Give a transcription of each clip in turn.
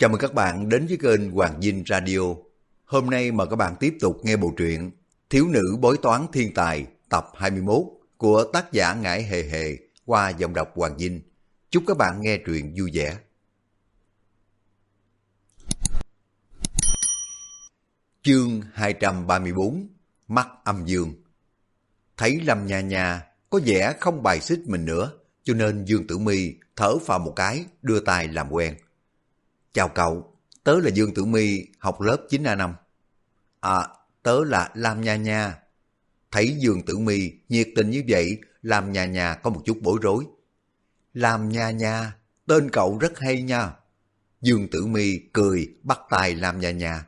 Chào mừng các bạn đến với kênh Hoàng Dinh Radio. Hôm nay mời các bạn tiếp tục nghe bộ truyện Thiếu nữ bói toán thiên tài tập 21 của tác giả Ngải Hề Hề qua giọng đọc Hoàng Dinh. Chúc các bạn nghe truyện vui vẻ. Chương 234 Mắt âm dương Thấy Lâm Nha Nha có vẻ không bài xích mình nữa, cho nên Dương Tử Mi thở phào một cái, đưa tay làm quen. Chào cậu, tớ là Dương Tử my học lớp 9A5. À, tớ là Lam Nha Nha. Thấy Dương Tử my nhiệt tình như vậy, làm Nha Nha có một chút bối rối. Lam Nha Nha, tên cậu rất hay nha. Dương Tử my cười bắt tay Lam Nha Nha.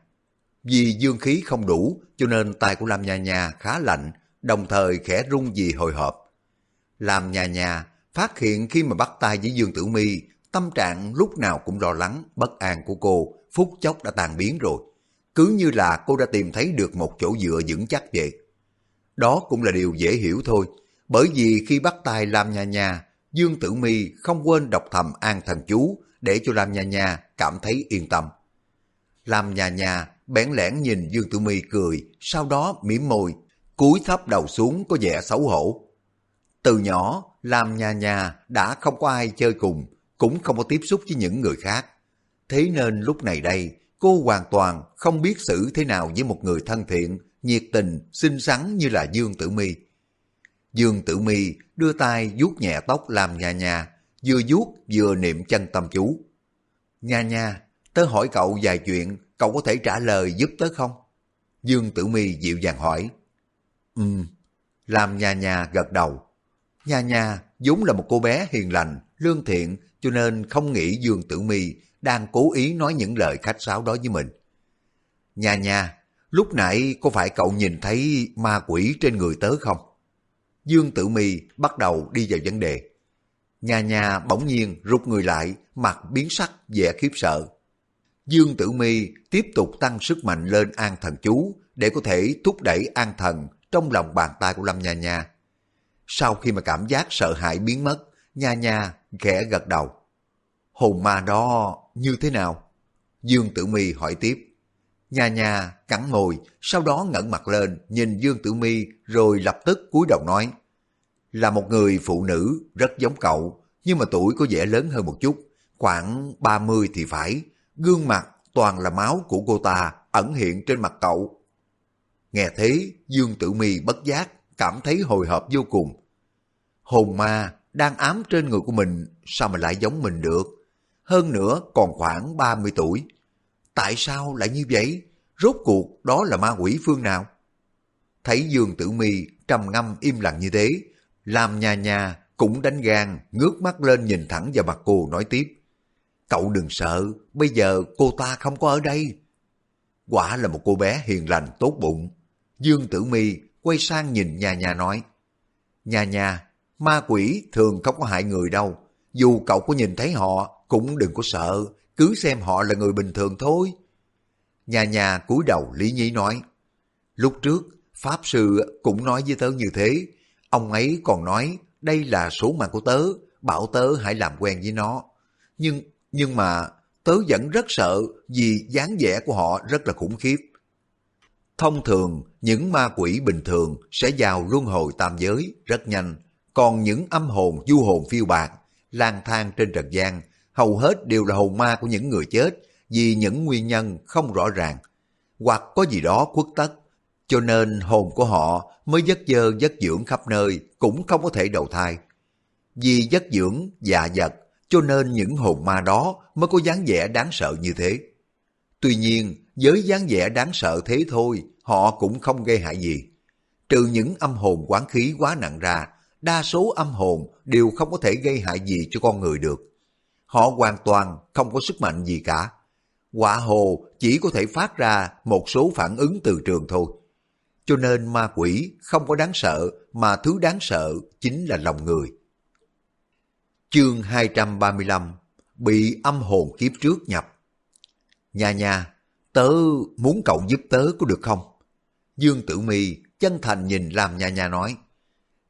Vì dương khí không đủ cho nên tay của Lam Nha Nha khá lạnh, đồng thời khẽ rung vì hồi hộp. Lam Nha Nha phát hiện khi mà bắt tay với Dương Tử my Tâm trạng lúc nào cũng lo lắng, bất an của cô, phút chốc đã tan biến rồi. Cứ như là cô đã tìm thấy được một chỗ dựa vững chắc vậy. Đó cũng là điều dễ hiểu thôi, bởi vì khi bắt tay Lam Nha Nha, Dương Tử Mi không quên đọc thầm an thần chú để cho Lam Nha Nha cảm thấy yên tâm. Lam Nha Nha bẽn lẽn nhìn Dương Tử Mi cười, sau đó mỉm môi, cúi thấp đầu xuống có vẻ xấu hổ. Từ nhỏ, Lam Nha Nha đã không có ai chơi cùng, cũng không có tiếp xúc với những người khác. Thế nên lúc này đây, cô hoàn toàn không biết xử thế nào với một người thân thiện, nhiệt tình, xinh xắn như là Dương Tử Mi. Dương Tử Mi đưa tay vuốt nhẹ tóc làm nhà nhà, vừa vuốt vừa niệm chân tâm chú. Nha nha, tớ hỏi cậu vài chuyện, cậu có thể trả lời giúp tớ không? Dương Tử Mi dịu dàng hỏi. Ừm, làm nhà nhà gật đầu. Nha nha vốn là một cô bé hiền lành, lương thiện, cho nên không nghĩ Dương Tử Mi đang cố ý nói những lời khách sáo đó với mình. Nha nha, lúc nãy có phải cậu nhìn thấy ma quỷ trên người tớ không? Dương Tử Mi bắt đầu đi vào vấn đề. Nha nha bỗng nhiên rụt người lại, mặt biến sắc, vẻ khiếp sợ. Dương Tử Mi tiếp tục tăng sức mạnh lên an thần chú để có thể thúc đẩy an thần trong lòng bàn tay của Lâm Nha Nha. Sau khi mà cảm giác sợ hãi biến mất, Nha Nha khẽ gật đầu. Hồn ma đó như thế nào? Dương Tử Mi hỏi tiếp. Nha Nha cắn môi, sau đó ngẩng mặt lên, nhìn Dương Tử Mi rồi lập tức cúi đầu nói. Là một người phụ nữ rất giống cậu, nhưng mà tuổi có vẻ lớn hơn một chút, khoảng 30 thì phải. Gương mặt toàn là máu của cô ta ẩn hiện trên mặt cậu. Nghe thế, Dương Tử Mi bất giác, cảm thấy hồi hộp vô cùng. Hồn ma đang ám trên người của mình, sao mà lại giống mình được? Hơn nữa còn khoảng 30 tuổi. Tại sao lại như vậy? Rốt cuộc đó là ma quỷ phương nào? Thấy Dương Tử Mi trầm ngâm im lặng như thế, làm nhà nhà cũng đánh gan, ngước mắt lên nhìn thẳng vào mặt cô nói tiếp. Cậu đừng sợ, bây giờ cô ta không có ở đây. Quả là một cô bé hiền lành tốt bụng. Dương Tử Mi quay sang nhìn nhà nhà nói. Nhà nhà, ma quỷ thường không có hại người đâu. Dù cậu có nhìn thấy họ, cũng đừng có sợ, cứ xem họ là người bình thường thôi. Nhà nhà cúi đầu Lý Nhí nói. Lúc trước, Pháp Sư cũng nói với tớ như thế. Ông ấy còn nói đây là số mạng của tớ, bảo tớ hãy làm quen với nó. Nhưng nhưng mà tớ vẫn rất sợ vì dáng vẻ của họ rất là khủng khiếp. Thông thường, những ma quỷ bình thường sẽ vào luân hồi tam giới rất nhanh, còn những âm hồn du hồn phiêu bạc, lang thang trên trần gian, hầu hết đều là hồn ma của những người chết vì những nguyên nhân không rõ ràng, hoặc có gì đó khuất tất, cho nên hồn của họ mới giấc dơ giấc dưỡng khắp nơi cũng không có thể đầu thai. Vì giấc dưỡng, dạ vật cho nên những hồn ma đó mới có dáng vẻ đáng sợ như thế. Tuy nhiên, với dáng vẻ đáng sợ thế thôi, họ cũng không gây hại gì. Trừ những âm hồn quán khí quá nặng ra, đa số âm hồn đều không có thể gây hại gì cho con người được. Họ hoàn toàn không có sức mạnh gì cả. Quả hồ chỉ có thể phát ra một số phản ứng từ trường thôi. Cho nên ma quỷ không có đáng sợ, mà thứ đáng sợ chính là lòng người. Chương 235 Bị âm hồn kiếp trước nhập Nha nha, tớ muốn cậu giúp tớ có được không? Dương Tử Mi chân thành nhìn làm nha nha nói.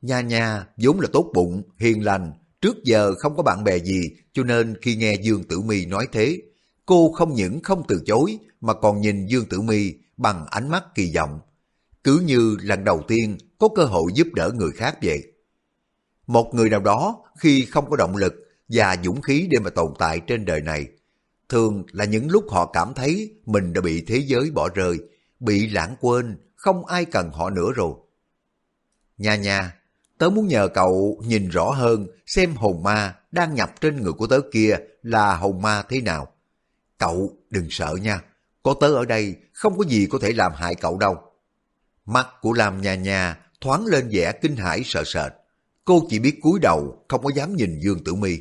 Nha nha vốn là tốt bụng, hiền lành, trước giờ không có bạn bè gì, cho nên khi nghe Dương Tử Mi nói thế, Cô không những không từ chối mà còn nhìn Dương Tử Mi bằng ánh mắt kỳ vọng. Cứ như lần đầu tiên có cơ hội giúp đỡ người khác vậy. Một người nào đó khi không có động lực và dũng khí để mà tồn tại trên đời này, thường là những lúc họ cảm thấy mình đã bị thế giới bỏ rơi, bị lãng quên, không ai cần họ nữa rồi. Nha nha, tớ muốn nhờ cậu nhìn rõ hơn xem hồn ma đang nhập trên người của tớ kia là hồn ma thế nào. Cậu đừng sợ nha, có tớ ở đây không có gì có thể làm hại cậu đâu. Mắt của Lam nhà nhà thoáng lên vẻ kinh hãi sợ sệt. Cô chỉ biết cúi đầu, không có dám nhìn Dương Tử Mi.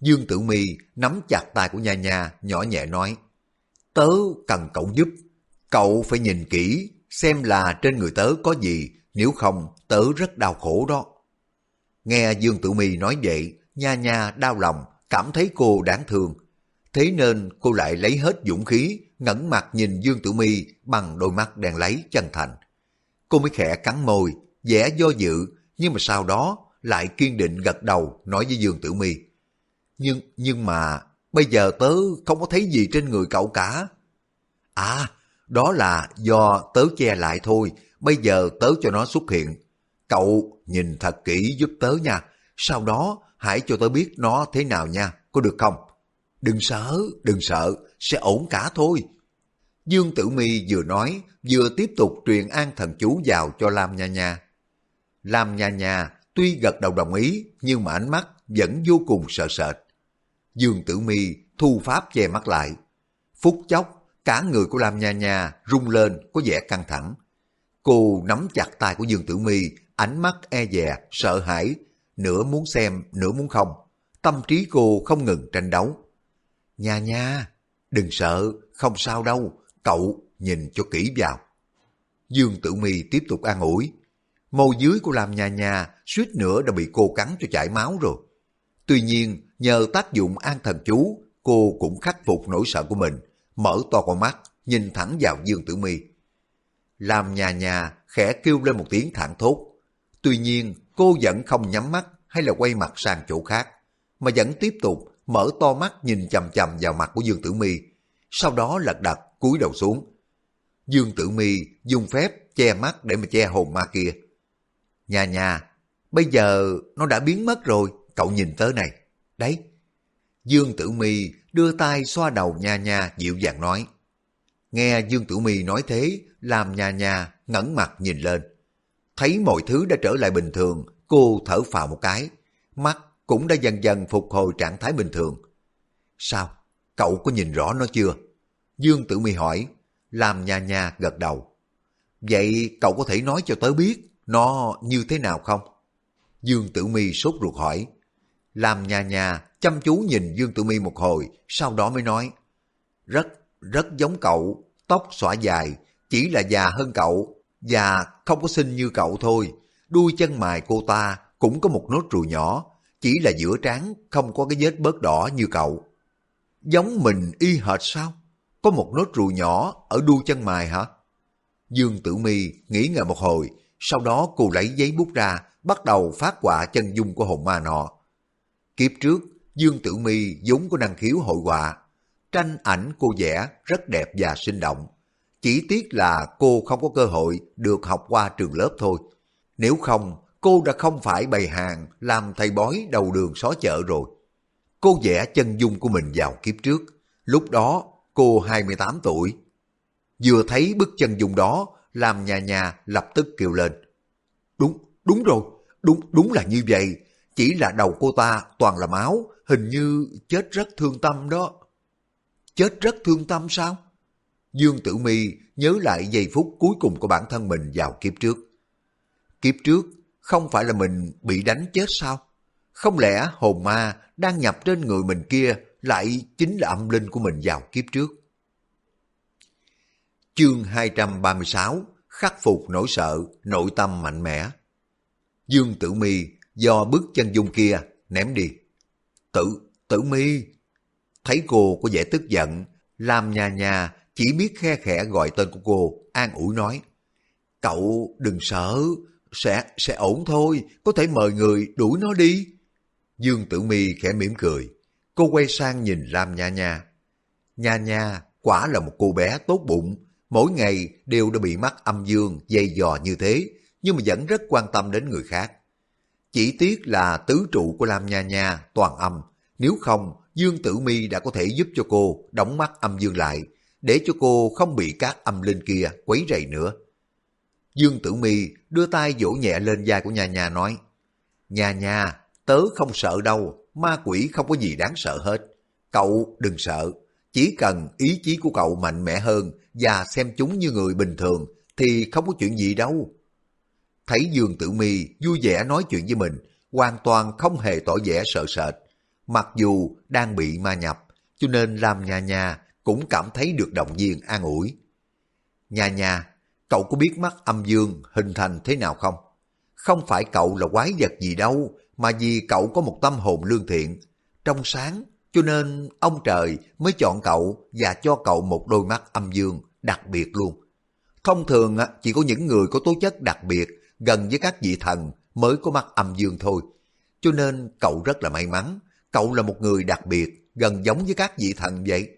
Dương Tử Mi nắm chặt tay của nhà nhà nhỏ nhẹ nói, Tớ cần cậu giúp, cậu phải nhìn kỹ, xem là trên người tớ có gì, nếu không tớ rất đau khổ đó. Nghe Dương Tử Mi nói vậy, Nha Nha đau lòng, cảm thấy cô đáng thương. Thế nên cô lại lấy hết dũng khí, ngẩng mặt nhìn Dương Tử Mi bằng đôi mắt đèn lấy chân thành. Cô mới khẽ cắn môi, vẻ do dự, nhưng mà sau đó lại kiên định gật đầu nói với Dương Tử Mi. Nhưng, nhưng mà bây giờ tớ không có thấy gì trên người cậu cả. À, đó là do tớ che lại thôi, bây giờ tớ cho nó xuất hiện. Cậu nhìn thật kỹ giúp tớ nha, sau đó hãy cho tớ biết nó thế nào nha, có được không? Đừng sợ, đừng sợ, sẽ ổn cả thôi. Dương Tử Mi vừa nói, vừa tiếp tục truyền an thần chú vào cho Lam Nha Nha. Lam Nha Nha tuy gật đầu đồng ý, nhưng mà ánh mắt vẫn vô cùng sợ sệt. Dương Tử Mi thu pháp che mắt lại. Phút chốc, cả người của Lam Nha Nha rung lên có vẻ căng thẳng. Cô nắm chặt tay của Dương Tử Mi, ánh mắt e dè, sợ hãi, nửa muốn xem, nửa muốn không. Tâm trí cô không ngừng tranh đấu. Nha nha, đừng sợ, không sao đâu, cậu nhìn cho kỹ vào. Dương Tử Mi tiếp tục an ủi. Môi dưới của làm Nha Nha suýt nữa đã bị cô cắn cho chảy máu rồi. Tuy nhiên, nhờ tác dụng an thần chú, cô cũng khắc phục nỗi sợ của mình, mở to con mắt, nhìn thẳng vào Dương Tử Mi làm nhà nhà khẽ kêu lên một tiếng thảng thốt. Tuy nhiên, cô vẫn không nhắm mắt hay là quay mặt sang chỗ khác, mà vẫn tiếp tục mở to mắt nhìn chầm chầm vào mặt của Dương Tử Mi, sau đó lật đật cúi đầu xuống. Dương Tử Mi dùng phép che mắt để mà che hồn ma kia. Nhà nhà, bây giờ nó đã biến mất rồi, cậu nhìn tới này. Đấy. Dương Tử Mi đưa tay xoa đầu nha nha dịu dàng nói. Nghe Dương Tử Mi nói thế, làm nhà nhà ngẩng mặt nhìn lên. Thấy mọi thứ đã trở lại bình thường, cô thở phào một cái. Mắt cũng đã dần dần phục hồi trạng thái bình thường. Sao? Cậu có nhìn rõ nó chưa? Dương Tử Mi hỏi, làm nhà nhà gật đầu. Vậy cậu có thể nói cho tớ biết nó như thế nào không? Dương Tử Mi sốt ruột hỏi. Làm nhà nhà chăm chú nhìn Dương Tử Mi một hồi, sau đó mới nói. Rất, rất giống cậu, tóc xõa dài, chỉ là già hơn cậu, già không có xinh như cậu thôi. Đuôi chân mài cô ta cũng có một nốt ruồi nhỏ, chỉ là giữa trán không có cái vết bớt đỏ như cậu. Giống mình y hệt sao? Có một nốt ruồi nhỏ ở đuôi chân mài hả? Dương Tử Mi nghĩ ngợi một hồi, sau đó cô lấy giấy bút ra, bắt đầu phát họa chân dung của hồn ma nọ. Kiếp trước, Dương Tử Mi vốn có năng khiếu hội họa. Tranh ảnh cô vẽ rất đẹp và sinh động. Chỉ tiếc là cô không có cơ hội được học qua trường lớp thôi. Nếu không, cô đã không phải bày hàng làm thầy bói đầu đường xó chợ rồi. Cô vẽ chân dung của mình vào kiếp trước. Lúc đó, cô 28 tuổi. Vừa thấy bức chân dung đó, làm nhà nhà lập tức kêu lên. Đúng, đúng rồi, đúng, đúng là như vậy. Chỉ là đầu cô ta toàn là máu, hình như chết rất thương tâm đó. Chết rất thương tâm sao? Dương Tử Mi nhớ lại giây phút cuối cùng của bản thân mình vào kiếp trước. Kiếp trước không phải là mình bị đánh chết sao? Không lẽ hồn ma đang nhập trên người mình kia lại chính là âm linh của mình vào kiếp trước? Chương 236 Khắc phục nỗi sợ, nội tâm mạnh mẽ. Dương Tử Mi do bước chân dung kia ném đi. Tử, Tử Mi Thấy cô có vẻ tức giận, làm nhà nhà chỉ biết khe khẽ gọi tên của cô, an ủi nói. Cậu đừng sợ, sẽ sẽ ổn thôi, có thể mời người đuổi nó đi. Dương Tử Mi khẽ mỉm cười, cô quay sang nhìn Lam Nha Nha. Nha nha, quả là một cô bé tốt bụng, mỗi ngày đều đã bị mắt âm dương dây dò như thế, nhưng mà vẫn rất quan tâm đến người khác. Chỉ tiếc là tứ trụ của Lam Nha Nha toàn âm, nếu không Dương Tử Mi đã có thể giúp cho cô đóng mắt âm dương lại, để cho cô không bị các âm linh kia quấy rầy nữa. Dương Tử Mi đưa tay vỗ nhẹ lên vai của Nha Nha nói, Nha Nha, tớ không sợ đâu, ma quỷ không có gì đáng sợ hết. Cậu đừng sợ, chỉ cần ý chí của cậu mạnh mẽ hơn và xem chúng như người bình thường thì không có chuyện gì đâu. Thấy Dương Tử Mi vui vẻ nói chuyện với mình, hoàn toàn không hề tỏ vẻ sợ sệt. Mặc dù đang bị ma nhập, cho nên làm nhà nhà cũng cảm thấy được động viên an ủi. Nhà nhà, cậu có biết mắt âm dương hình thành thế nào không? Không phải cậu là quái vật gì đâu, mà vì cậu có một tâm hồn lương thiện, trong sáng, cho nên ông trời mới chọn cậu và cho cậu một đôi mắt âm dương đặc biệt luôn. Thông thường chỉ có những người có tố chất đặc biệt gần với các vị thần mới có mắt âm dương thôi. Cho nên cậu rất là may mắn, cậu là một người đặc biệt, gần giống với các vị thần vậy.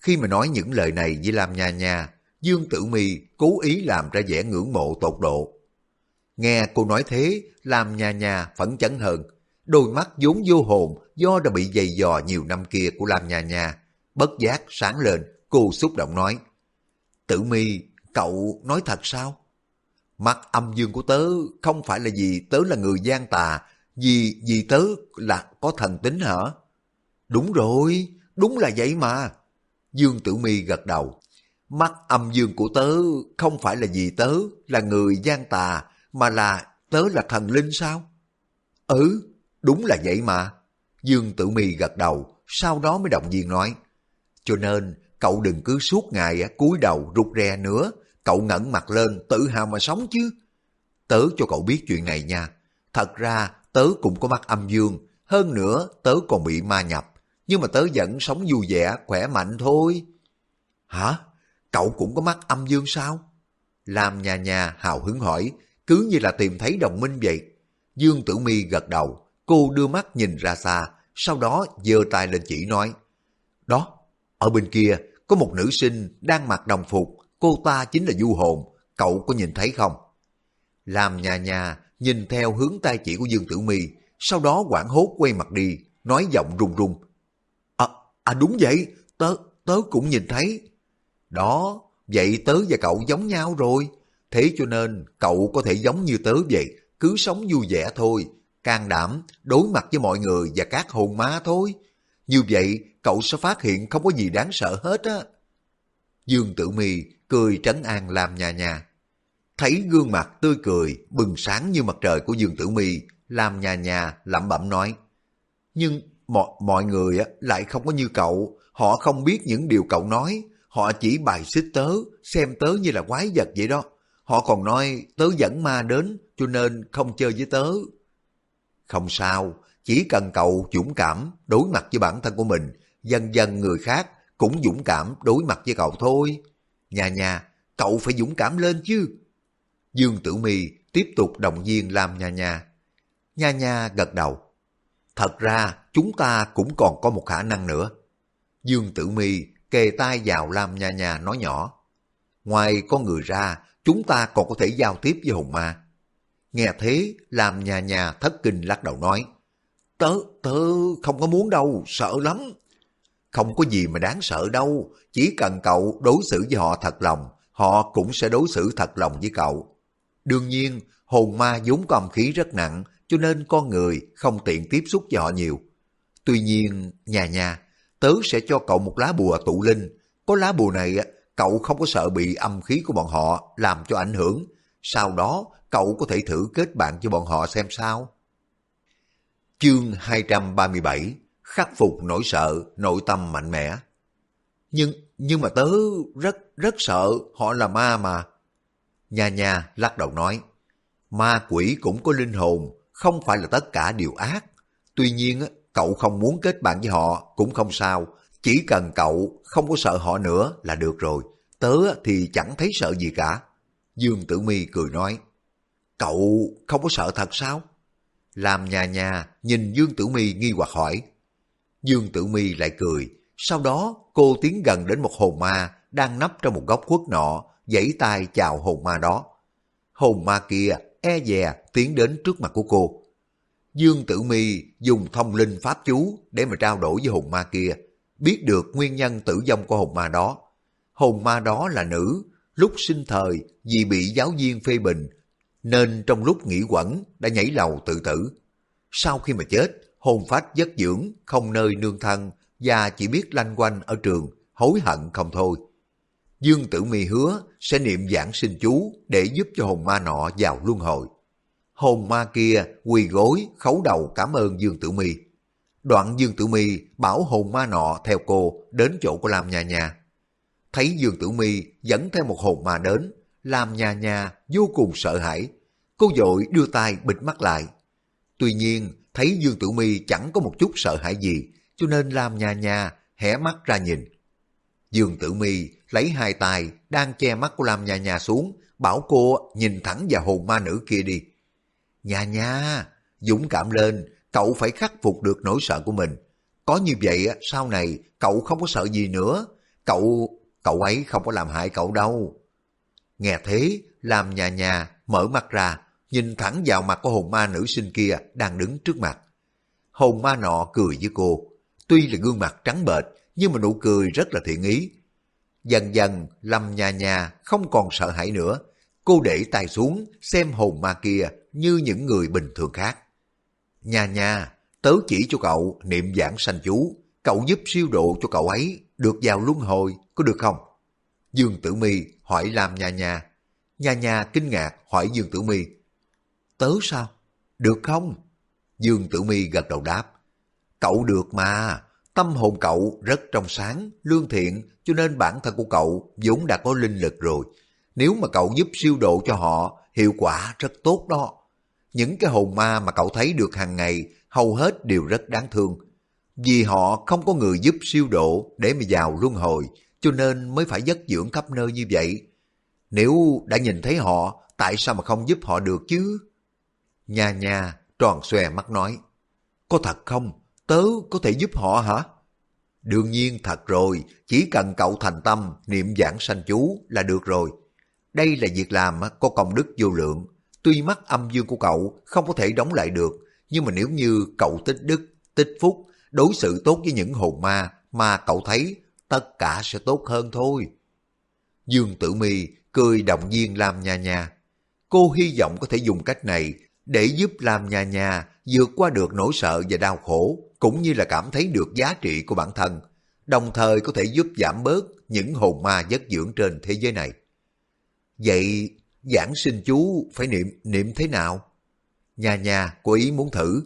Khi mà nói những lời này với Lam Nha Nha, Dương Tử Mi cố ý làm ra vẻ ngưỡng mộ tột độ. Nghe cô nói thế, làm Nha Nha phẫn chấn hơn. Đôi mắt vốn vô hồn do đã bị dày dò nhiều năm kia của Lam Nha Nha. Bất giác sáng lên, cô xúc động nói. Tử Mi, cậu nói thật sao? mặt âm dương của tớ không phải là gì tớ là người gian tà, vì vì tớ là có thần tính hả? Đúng rồi, đúng là vậy mà. Dương Tử Mi gật đầu. Mắt âm dương của tớ không phải là vì tớ là người gian tà, mà là tớ là thần linh sao? Ừ, đúng là vậy mà. Dương Tử Mi gật đầu, sau đó mới động viên nói. Cho nên, cậu đừng cứ suốt ngày cúi đầu rụt rè nữa, cậu ngẩng mặt lên tự hào mà sống chứ. Tớ cho cậu biết chuyện này nha. Thật ra tớ cũng có mắt âm dương, hơn nữa tớ còn bị ma nhập, nhưng mà tớ vẫn sống vui vẻ, khỏe mạnh thôi. Hả? Cậu cũng có mắt âm dương sao? Làm nhà nhà hào hứng hỏi, cứ như là tìm thấy đồng minh vậy. Dương Tử Mi gật đầu, cô đưa mắt nhìn ra xa, sau đó giơ tay lên chỉ nói. Đó, ở bên kia có một nữ sinh đang mặc đồng phục, cô ta chính là du hồn, cậu có nhìn thấy không? Làm nhà nhà nhìn theo hướng tay chỉ của Dương Tử Mi, sau đó quảng hốt quay mặt đi, nói giọng run run. À, à đúng vậy, tớ, tớ cũng nhìn thấy. Đó, vậy tớ và cậu giống nhau rồi. Thế cho nên cậu có thể giống như tớ vậy, cứ sống vui vẻ thôi, can đảm, đối mặt với mọi người và các hồn ma thôi. Như vậy, cậu sẽ phát hiện không có gì đáng sợ hết á. Dương Tử Mi cười trấn an làm nhà nhà. Thấy gương mặt tươi cười, bừng sáng như mặt trời của Dương Tử Mi, làm nhà nhà lẩm bẩm nói. Nhưng mọi, mọi người lại không có như cậu, họ không biết những điều cậu nói, họ chỉ bài xích tớ, xem tớ như là quái vật vậy đó. Họ còn nói tớ dẫn ma đến, cho nên không chơi với tớ. Không sao, chỉ cần cậu dũng cảm đối mặt với bản thân của mình, dần dần người khác cũng dũng cảm đối mặt với cậu thôi. Nhà nhà, cậu phải dũng cảm lên chứ. Dương Tử Mi tiếp tục động viên làm nha nha. Nha nha gật đầu. Thật ra chúng ta cũng còn có một khả năng nữa. Dương Tử Mi kề tay vào Lam Nha Nha nói nhỏ. Ngoài con người ra, chúng ta còn có thể giao tiếp với hồn ma. Nghe thế, làm nha nha thất kinh lắc đầu nói. Tớ, tớ không có muốn đâu, sợ lắm. Không có gì mà đáng sợ đâu, chỉ cần cậu đối xử với họ thật lòng, họ cũng sẽ đối xử thật lòng với cậu. Đương nhiên, hồn ma vốn có âm khí rất nặng, cho nên con người không tiện tiếp xúc với họ nhiều. Tuy nhiên, nhà nhà, tớ sẽ cho cậu một lá bùa tụ linh. Có lá bùa này, cậu không có sợ bị âm khí của bọn họ làm cho ảnh hưởng. Sau đó, cậu có thể thử kết bạn cho bọn họ xem sao. Chương 237 Khắc phục nỗi sợ, nội tâm mạnh mẽ. Nhưng, nhưng mà tớ rất, rất sợ, họ là ma mà nhà nhà lắc đầu nói, ma quỷ cũng có linh hồn, không phải là tất cả đều ác. Tuy nhiên, cậu không muốn kết bạn với họ cũng không sao, chỉ cần cậu không có sợ họ nữa là được rồi. Tớ thì chẳng thấy sợ gì cả. Dương Tử Mi cười nói, cậu không có sợ thật sao? Làm nhà nhà nhìn Dương Tử Mi nghi hoặc hỏi. Dương Tử Mi lại cười, Sau đó cô tiến gần đến một hồn ma đang nấp trong một góc khuất nọ, giãy tay chào hồn ma đó. Hồn ma kia e dè tiến đến trước mặt của cô. Dương Tử Mi dùng thông linh pháp chú để mà trao đổi với hồn ma kia, biết được nguyên nhân tử vong của hồn ma đó. Hồn ma đó là nữ, lúc sinh thời vì bị giáo viên phê bình, nên trong lúc nghỉ quẩn đã nhảy lầu tự tử. Sau khi mà chết, hồn phách giấc dưỡng, không nơi nương thân và chỉ biết lanh quanh ở trường, hối hận không thôi. Dương Tử Mi hứa sẽ niệm giảng sinh chú để giúp cho hồn ma nọ vào luân hồi. Hồn ma kia quỳ gối khấu đầu cảm ơn Dương Tử Mi. Đoạn Dương Tử Mi bảo hồn ma nọ theo cô đến chỗ của Lam Nha Nha. Thấy Dương Tử Mi dẫn theo một hồn ma đến, Lam Nha Nha vô cùng sợ hãi. Cô dội đưa tay bịt mắt lại. Tuy nhiên, thấy Dương Tử Mi chẳng có một chút sợ hãi gì, cho nên Lam Nha Nha hé mắt ra nhìn. Dương Tử Mi lấy hai tay đang che mắt của Lam Nha Nha xuống, bảo cô nhìn thẳng vào hồn ma nữ kia đi. Nha nha, dũng cảm lên, cậu phải khắc phục được nỗi sợ của mình. Có như vậy sau này cậu không có sợ gì nữa. Cậu, cậu ấy không có làm hại cậu đâu. Nghe thế, làm nhà nhà mở mắt ra, nhìn thẳng vào mặt của hồn ma nữ sinh kia đang đứng trước mặt. Hồn ma nọ cười với cô. Tuy là gương mặt trắng bệch, nhưng mà nụ cười rất là thiện ý. Dần dần, Lâm nhà nhà không còn sợ hãi nữa. Cô để tay xuống, xem hồn ma kia như những người bình thường khác. Nhà nhà, tớ chỉ cho cậu niệm giảng sanh chú, cậu giúp siêu độ cho cậu ấy được vào luân hồi, có được không? Dương Tử Mi hỏi làm nhà nhà. Nhà nhà kinh ngạc hỏi Dương Tử Mi. Tớ sao? Được không? Dương Tử Mi gật đầu đáp. Cậu được mà, tâm hồn cậu rất trong sáng, lương thiện, cho nên bản thân của cậu vốn đã có linh lực rồi. Nếu mà cậu giúp siêu độ cho họ, hiệu quả rất tốt đó. Những cái hồn ma mà cậu thấy được hàng ngày hầu hết đều rất đáng thương. Vì họ không có người giúp siêu độ để mà vào luân hồi, cho nên mới phải dất dưỡng khắp nơi như vậy. Nếu đã nhìn thấy họ, tại sao mà không giúp họ được chứ? nhà nhà tròn xòe mắt nói. Có thật không? Tớ có thể giúp họ hả? Đương nhiên thật rồi, chỉ cần cậu thành tâm niệm giảng sanh chú là được rồi. Đây là việc làm có công đức vô lượng, Tuy mắt âm dương của cậu không có thể đóng lại được, nhưng mà nếu như cậu tích đức, tích phúc, đối xử tốt với những hồn ma mà cậu thấy, tất cả sẽ tốt hơn thôi. Dương Tử Mi cười động viên Lam Nha Nha. Cô hy vọng có thể dùng cách này để giúp Lam Nha Nha vượt qua được nỗi sợ và đau khổ, cũng như là cảm thấy được giá trị của bản thân, đồng thời có thể giúp giảm bớt những hồn ma giấc dưỡng trên thế giới này. Vậy giảng sinh chú phải niệm niệm thế nào? Nhà nhà có ý muốn thử.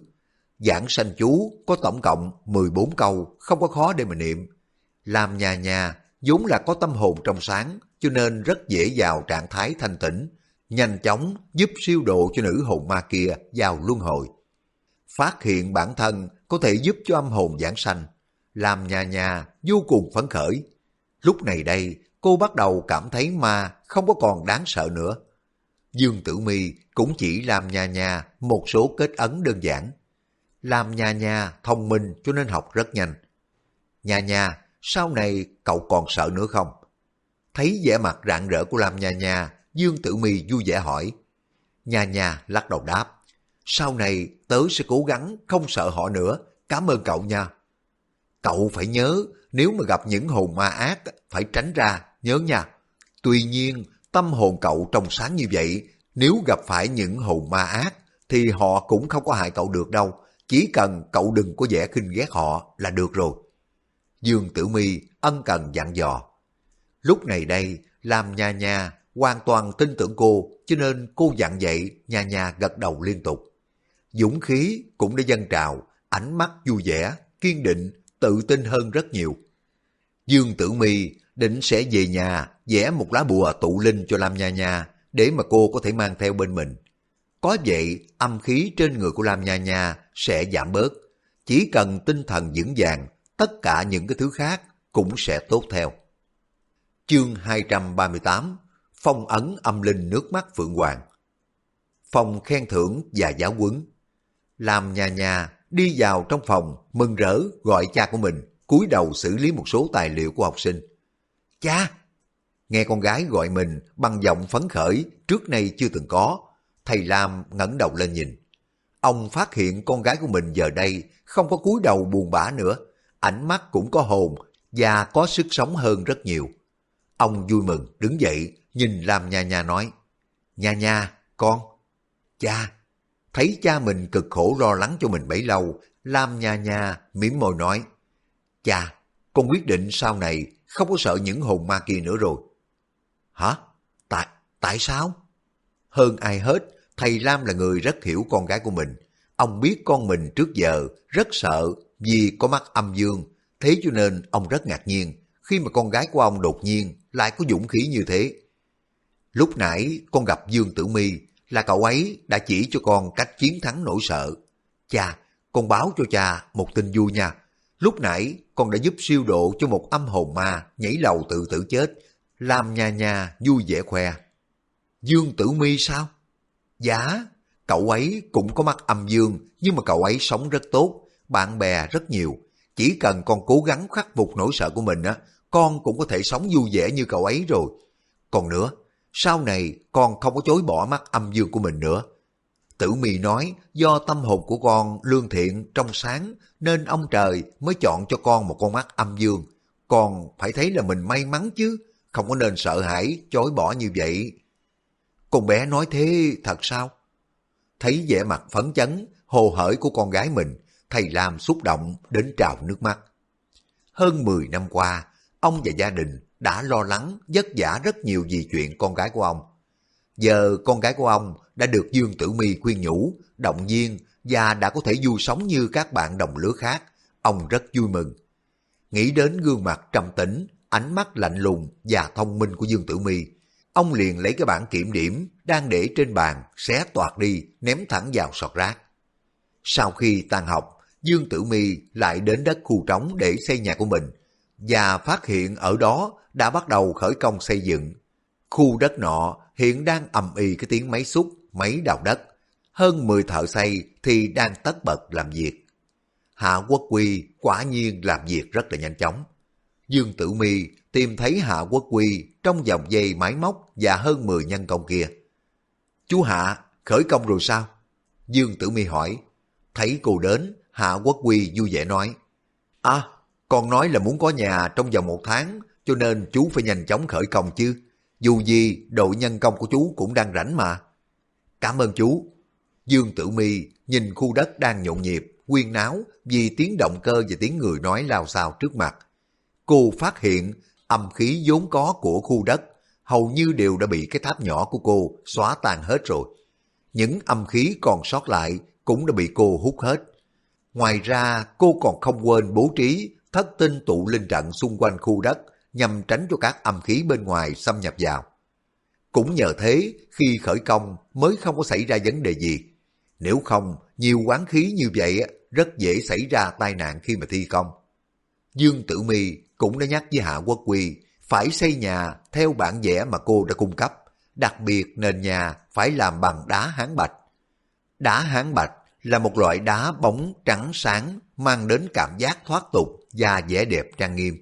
Giảng sanh chú có tổng cộng 14 câu, không có khó để mà niệm. Làm nhà nhà vốn là có tâm hồn trong sáng, cho nên rất dễ vào trạng thái thanh tĩnh, nhanh chóng giúp siêu độ cho nữ hồn ma kia vào luân hồi. Phát hiện bản thân có thể giúp cho âm hồn giảng sanh, làm nhà nhà vô cùng phấn khởi. Lúc này đây, cô bắt đầu cảm thấy ma không có còn đáng sợ nữa. Dương Tử Mi cũng chỉ làm nhà nhà một số kết ấn đơn giản. Làm nhà nhà thông minh cho nên học rất nhanh. Nhà nhà, sau này cậu còn sợ nữa không? Thấy vẻ mặt rạng rỡ của làm nhà nhà, Dương Tử Mi vui vẻ hỏi. Nhà nhà lắc đầu đáp. Sau này tớ sẽ cố gắng không sợ họ nữa, cảm ơn cậu nha. Cậu phải nhớ, nếu mà gặp những hồn ma ác, phải tránh ra, nhớ nha. Tuy nhiên, Tâm hồn cậu trong sáng như vậy, nếu gặp phải những hồn ma ác, thì họ cũng không có hại cậu được đâu. Chỉ cần cậu đừng có vẻ khinh ghét họ là được rồi. Dương Tử Mi ân cần dặn dò. Lúc này đây, làm nhà nhà hoàn toàn tin tưởng cô, cho nên cô dặn dậy, nhà nhà gật đầu liên tục. Dũng khí cũng đã dâng trào, ánh mắt vui vẻ, kiên định, tự tin hơn rất nhiều. Dương Tử Mi định sẽ về nhà vẽ một lá bùa tụ linh cho Lam Nha Nha để mà cô có thể mang theo bên mình. Có vậy, âm khí trên người của Lam Nha Nha sẽ giảm bớt. Chỉ cần tinh thần vững vàng, tất cả những cái thứ khác cũng sẽ tốt theo. Chương 238 Phong ấn âm linh nước mắt Phượng Hoàng Phong khen thưởng và giáo quấn làm nhà nhà đi vào trong phòng mừng rỡ gọi cha của mình. cúi đầu xử lý một số tài liệu của học sinh. Cha! Nghe con gái gọi mình bằng giọng phấn khởi trước nay chưa từng có, thầy Lam ngẩng đầu lên nhìn. Ông phát hiện con gái của mình giờ đây không có cúi đầu buồn bã nữa, ánh mắt cũng có hồn và có sức sống hơn rất nhiều. Ông vui mừng đứng dậy nhìn Lam nhà nhà nói, nhà nhà con, cha, thấy cha mình cực khổ lo lắng cho mình bấy lâu, Lam nhà nhà mỉm môi nói, cha, con quyết định sau này không có sợ những hồn ma kia nữa rồi. Hả? Tại, tại sao? Hơn ai hết, thầy Lam là người rất hiểu con gái của mình. Ông biết con mình trước giờ rất sợ vì có mắt âm dương, thế cho nên ông rất ngạc nhiên khi mà con gái của ông đột nhiên lại có dũng khí như thế. Lúc nãy con gặp Dương Tử Mi là cậu ấy đã chỉ cho con cách chiến thắng nỗi sợ. Cha, con báo cho cha một tin vui nha. Lúc nãy con đã giúp siêu độ cho một âm hồn ma nhảy lầu tự tử chết, làm nhà nhà vui vẻ khoe. Dương Tử Mi sao? Dạ, cậu ấy cũng có mắt âm dương nhưng mà cậu ấy sống rất tốt, bạn bè rất nhiều. Chỉ cần con cố gắng khắc phục nỗi sợ của mình á, con cũng có thể sống vui vẻ như cậu ấy rồi. Còn nữa, sau này con không có chối bỏ mắt âm dương của mình nữa. Tử mì nói do tâm hồn của con lương thiện, trong sáng nên ông trời mới chọn cho con một con mắt âm dương. Con phải thấy là mình may mắn chứ, không có nên sợ hãi, chối bỏ như vậy. Con bé nói thế thật sao? Thấy vẻ mặt phấn chấn, hồ hởi của con gái mình, thầy làm xúc động đến trào nước mắt. Hơn 10 năm qua, ông và gia đình đã lo lắng, vất vả rất nhiều vì chuyện con gái của ông. Giờ con gái của ông đã được Dương Tử Mi khuyên nhủ, động viên và đã có thể vui sống như các bạn đồng lứa khác. Ông rất vui mừng. Nghĩ đến gương mặt trầm tĩnh, ánh mắt lạnh lùng và thông minh của Dương Tử Mi, ông liền lấy cái bản kiểm điểm đang để trên bàn, xé toạc đi, ném thẳng vào sọt rác. Sau khi tan học, Dương Tử Mi lại đến đất khu trống để xây nhà của mình, và phát hiện ở đó đã bắt đầu khởi công xây dựng. Khu đất nọ hiện đang ầm ì cái tiếng máy xúc, máy đào đất. Hơn 10 thợ xây thì đang tất bật làm việc. Hạ Quốc Quy quả nhiên làm việc rất là nhanh chóng. Dương Tử Mi tìm thấy Hạ Quốc Quy trong dòng dây máy móc và hơn 10 nhân công kia. Chú Hạ, khởi công rồi sao? Dương Tử Mi hỏi. Thấy cô đến, Hạ Quốc Quy vui vẻ nói. À, con nói là muốn có nhà trong vòng một tháng, cho nên chú phải nhanh chóng khởi công chứ. Dù gì, đội nhân công của chú cũng đang rảnh mà. Cảm ơn chú. Dương Tử Mi nhìn khu đất đang nhộn nhịp, quyên náo vì tiếng động cơ và tiếng người nói lao xao trước mặt. Cô phát hiện âm khí vốn có của khu đất hầu như đều đã bị cái tháp nhỏ của cô xóa tan hết rồi. Những âm khí còn sót lại cũng đã bị cô hút hết. Ngoài ra, cô còn không quên bố trí thất tinh tụ linh trận xung quanh khu đất nhằm tránh cho các âm khí bên ngoài xâm nhập vào. Cũng nhờ thế, khi khởi công mới không có xảy ra vấn đề gì. Nếu không, nhiều quán khí như vậy rất dễ xảy ra tai nạn khi mà thi công. Dương Tử Mi cũng đã nhắc với Hạ Quốc Quy phải xây nhà theo bản vẽ mà cô đã cung cấp, đặc biệt nền nhà phải làm bằng đá hán bạch. Đá hán bạch là một loại đá bóng trắng sáng mang đến cảm giác thoát tục và vẻ đẹp trang nghiêm.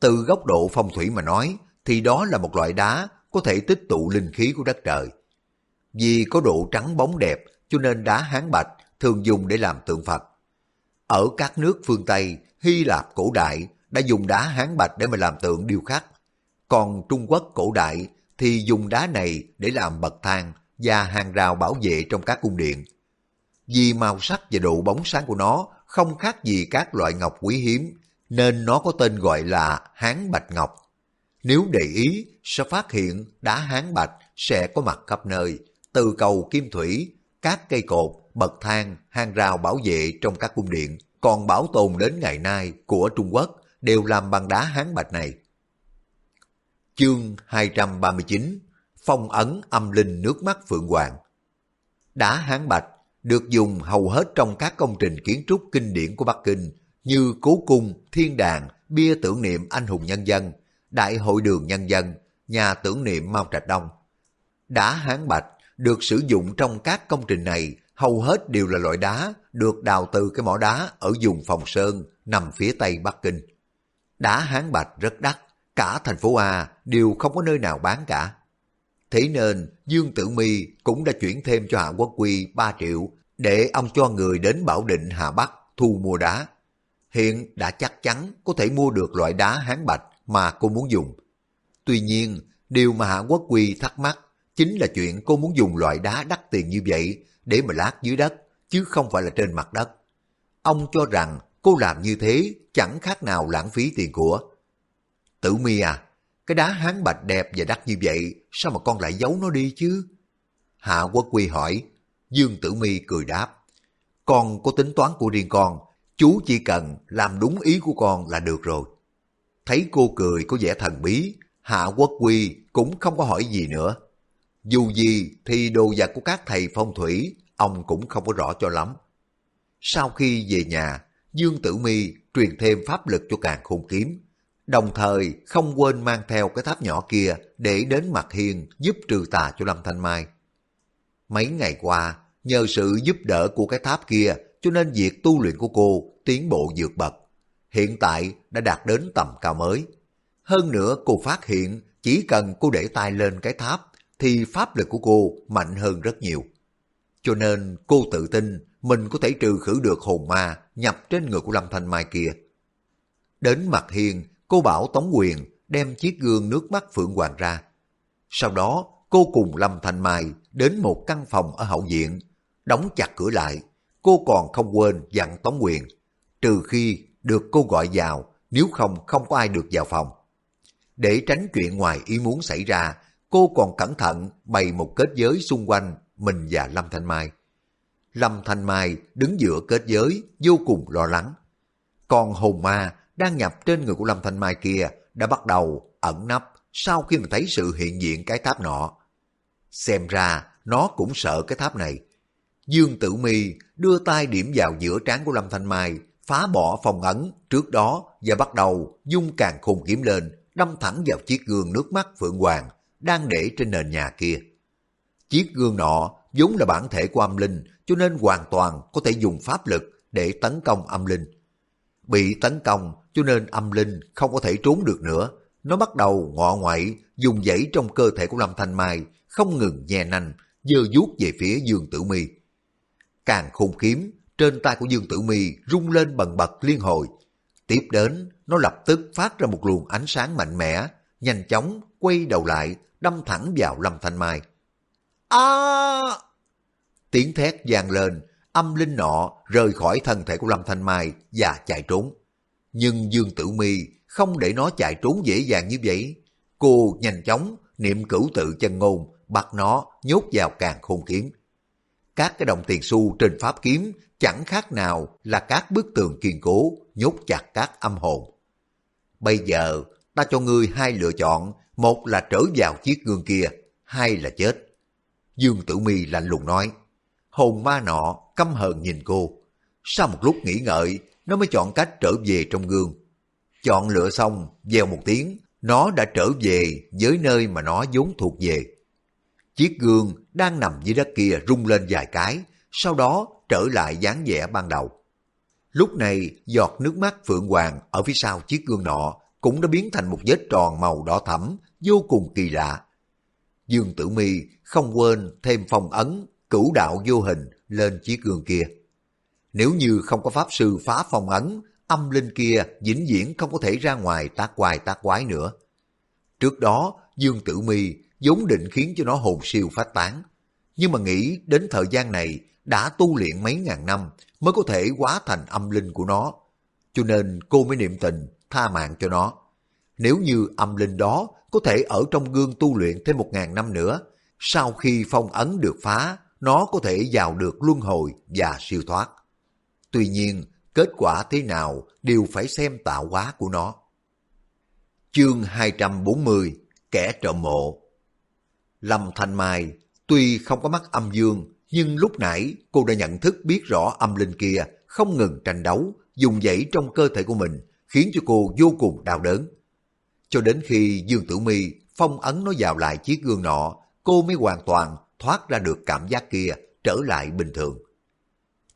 Từ góc độ phong thủy mà nói thì đó là một loại đá có thể tích tụ linh khí của đất trời. Vì có độ trắng bóng đẹp cho nên đá hán bạch thường dùng để làm tượng Phật. Ở các nước phương Tây, Hy Lạp cổ đại đã dùng đá hán bạch để mà làm tượng điêu khắc. Còn Trung Quốc cổ đại thì dùng đá này để làm bậc thang và hàng rào bảo vệ trong các cung điện. Vì màu sắc và độ bóng sáng của nó không khác gì các loại ngọc quý hiếm, nên nó có tên gọi là hán bạch ngọc. Nếu để ý, sẽ phát hiện đá hán bạch sẽ có mặt khắp nơi, từ cầu kim thủy, các cây cột, bậc thang, hàng rào bảo vệ trong các cung điện, còn bảo tồn đến ngày nay của Trung Quốc đều làm bằng đá hán bạch này. Chương 239 Phong ấn âm linh nước mắt Phượng Hoàng Đá hán bạch được dùng hầu hết trong các công trình kiến trúc kinh điển của Bắc Kinh như Cố Cung, Thiên Đàng, Bia tưởng niệm anh hùng nhân dân, Đại hội đường nhân dân, nhà tưởng niệm Mao Trạch Đông. Đá hán bạch được sử dụng trong các công trình này hầu hết đều là loại đá được đào từ cái mỏ đá ở vùng Phòng Sơn nằm phía tây Bắc Kinh. Đá hán bạch rất đắt, cả thành phố A đều không có nơi nào bán cả. Thế nên Dương Tử Mi cũng đã chuyển thêm cho Hạ Quốc Quy 3 triệu để ông cho người đến Bảo Định Hà Bắc thu mua đá. Hiện đã chắc chắn có thể mua được loại đá hán bạch mà cô muốn dùng. Tuy nhiên, điều mà Hạ Quốc Quy thắc mắc chính là chuyện cô muốn dùng loại đá đắt tiền như vậy để mà lát dưới đất, chứ không phải là trên mặt đất. Ông cho rằng cô làm như thế chẳng khác nào lãng phí tiền của. Tử mi à, cái đá hán bạch đẹp và đắt như vậy, sao mà con lại giấu nó đi chứ? Hạ Quốc Quy hỏi, Dương Tử Mi cười đáp, con có tính toán của riêng con, chú chỉ cần làm đúng ý của con là được rồi. Thấy cô cười có vẻ thần bí, Hạ Quốc Quy cũng không có hỏi gì nữa. Dù gì thì đồ vật của các thầy phong thủy, ông cũng không có rõ cho lắm. Sau khi về nhà, Dương Tử Mi truyền thêm pháp lực cho càng khôn kiếm, đồng thời không quên mang theo cái tháp nhỏ kia để đến mặt hiên giúp trừ tà cho Lâm Thanh Mai. Mấy ngày qua, nhờ sự giúp đỡ của cái tháp kia cho nên việc tu luyện của cô tiến bộ vượt bậc. Hiện tại đã đạt đến tầm cao mới. Hơn nữa cô phát hiện chỉ cần cô để tay lên cái tháp thì pháp lực của cô mạnh hơn rất nhiều. Cho nên cô tự tin mình có thể trừ khử được hồn ma nhập trên người của Lâm Thanh Mai kia. Đến mặt hiên, cô bảo Tống Quyền đem chiếc gương nước mắt Phượng Hoàng ra. Sau đó, cô cùng Lâm Thanh Mai đến một căn phòng ở hậu viện, đóng chặt cửa lại. Cô còn không quên dặn Tống Quyền, trừ khi được cô gọi vào, nếu không không có ai được vào phòng. Để tránh chuyện ngoài ý muốn xảy ra, cô còn cẩn thận bày một kết giới xung quanh mình và Lâm Thanh Mai. Lâm Thanh Mai đứng giữa kết giới vô cùng lo lắng. Còn hồn ma đang nhập trên người của Lâm Thanh Mai kia đã bắt đầu ẩn nấp sau khi mà thấy sự hiện diện cái tháp nọ. Xem ra nó cũng sợ cái tháp này. Dương Tử Mi đưa tay điểm vào giữa trán của Lâm Thanh Mai, phá bỏ phòng ấn trước đó và bắt đầu dung càng khùng kiếm lên, đâm thẳng vào chiếc gương nước mắt Phượng Hoàng đang để trên nền nhà kia. Chiếc gương nọ vốn là bản thể của âm linh, cho nên hoàn toàn có thể dùng pháp lực để tấn công âm linh. Bị tấn công cho nên âm linh không có thể trốn được nữa. Nó bắt đầu ngọ ngoại, dùng dãy trong cơ thể của Lâm Thanh Mai, không ngừng nhè nanh, dơ vuốt về phía Dương Tử Mi. Càng khôn kiếm, trên tay của Dương Tử Mi rung lên bần bật liên hồi. Tiếp đến, nó lập tức phát ra một luồng ánh sáng mạnh mẽ, nhanh chóng quay đầu lại, đâm thẳng vào Lâm Thanh Mai. À! Tiếng thét vang lên, âm linh nọ rời khỏi thân thể của Lâm Thanh Mai và chạy trốn. Nhưng Dương Tử Mi không để nó chạy trốn dễ dàng như vậy. Cô nhanh chóng niệm cửu tự chân ngôn, bắt nó nhốt vào càng khôn kiếm. Các cái đồng tiền xu trên pháp kiếm chẳng khác nào là các bức tường kiên cố nhốt chặt các âm hồn. Bây giờ ta cho ngươi hai lựa chọn, một là trở vào chiếc gương kia, hai là chết. Dương Tử Mi lạnh lùng nói, hồn ma nọ căm hờn nhìn cô. Sau một lúc nghĩ ngợi, nó mới chọn cách trở về trong gương. Chọn lựa xong, vèo một tiếng, nó đã trở về với nơi mà nó vốn thuộc về. Chiếc gương đang nằm dưới đất kia rung lên vài cái, sau đó trở lại dáng vẻ ban đầu. Lúc này, giọt nước mắt Phượng Hoàng ở phía sau chiếc gương nọ cũng đã biến thành một vết tròn màu đỏ thẫm, vô cùng kỳ lạ. Dương Tử Mi không quên thêm phong ấn, cửu đạo vô hình lên chiếc gương kia. Nếu như không có pháp sư phá phong ấn, âm linh kia vĩnh viễn không có thể ra ngoài tác quài tác quái nữa. Trước đó, Dương Tử Mi vốn định khiến cho nó hồn siêu phát tán. Nhưng mà nghĩ đến thời gian này đã tu luyện mấy ngàn năm mới có thể hóa thành âm linh của nó. Cho nên cô mới niệm tình, tha mạng cho nó. Nếu như âm linh đó có thể ở trong gương tu luyện thêm một ngàn năm nữa, sau khi phong ấn được phá, nó có thể vào được luân hồi và siêu thoát. Tuy nhiên, kết quả thế nào đều phải xem tạo hóa của nó. Chương 240 Kẻ trộm mộ Lâm Thanh Mai tuy không có mắt âm dương, nhưng lúc nãy cô đã nhận thức biết rõ âm linh kia không ngừng tranh đấu, dùng dãy trong cơ thể của mình, khiến cho cô vô cùng đau đớn. Cho đến khi Dương Tử Mi phong ấn nó vào lại chiếc gương nọ, cô mới hoàn toàn thoát ra được cảm giác kia, trở lại bình thường.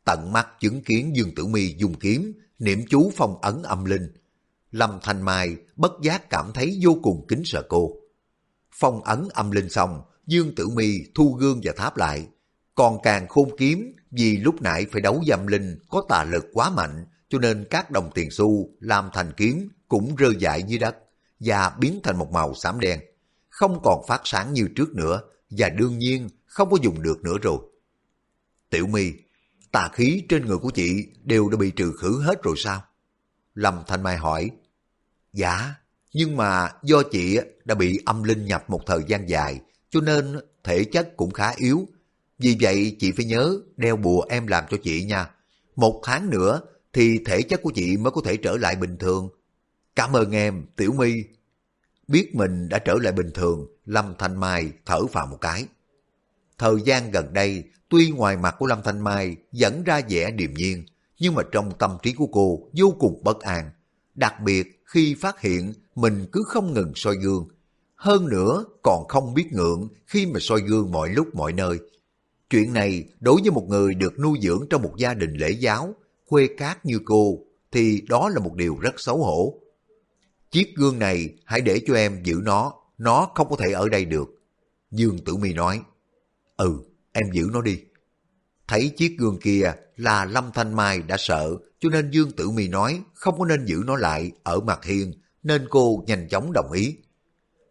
tận mắt chứng kiến Dương Tử Mi dùng kiếm, niệm chú phong ấn âm linh. Lâm Thanh Mai bất giác cảm thấy vô cùng kính sợ cô. Phong ấn âm linh xong, Dương Tử Mi thu gương và tháp lại. Còn càng khôn kiếm vì lúc nãy phải đấu dâm linh có tà lực quá mạnh cho nên các đồng tiền xu làm thành kiếm cũng rơi dại dưới đất và biến thành một màu xám đen. Không còn phát sáng như trước nữa và đương nhiên không có dùng được nữa rồi. Tiểu My, tà khí trên người của chị đều đã bị trừ khử hết rồi sao? Lâm Thanh Mai hỏi. Dạ, nhưng mà do chị đã bị âm linh nhập một thời gian dài, cho nên thể chất cũng khá yếu. Vì vậy chị phải nhớ đeo bùa em làm cho chị nha. Một tháng nữa thì thể chất của chị mới có thể trở lại bình thường. Cảm ơn em, Tiểu My. Biết mình đã trở lại bình thường, Lâm Thanh Mai thở phào một cái. Thời gian gần đây, tuy ngoài mặt của Lâm Thanh Mai vẫn ra vẻ điềm nhiên, nhưng mà trong tâm trí của cô vô cùng bất an. Đặc biệt khi phát hiện mình cứ không ngừng soi gương. Hơn nữa còn không biết ngượng khi mà soi gương mọi lúc mọi nơi. Chuyện này đối với một người được nuôi dưỡng trong một gia đình lễ giáo, khuê cát như cô, thì đó là một điều rất xấu hổ. Chiếc gương này hãy để cho em giữ nó, nó không có thể ở đây được. Dương Tử Mi nói, Ừ, em giữ nó đi. Thấy chiếc gương kia là Lâm Thanh Mai đã sợ, cho nên Dương Tử Mi nói không có nên giữ nó lại ở mặt hiên, nên cô nhanh chóng đồng ý.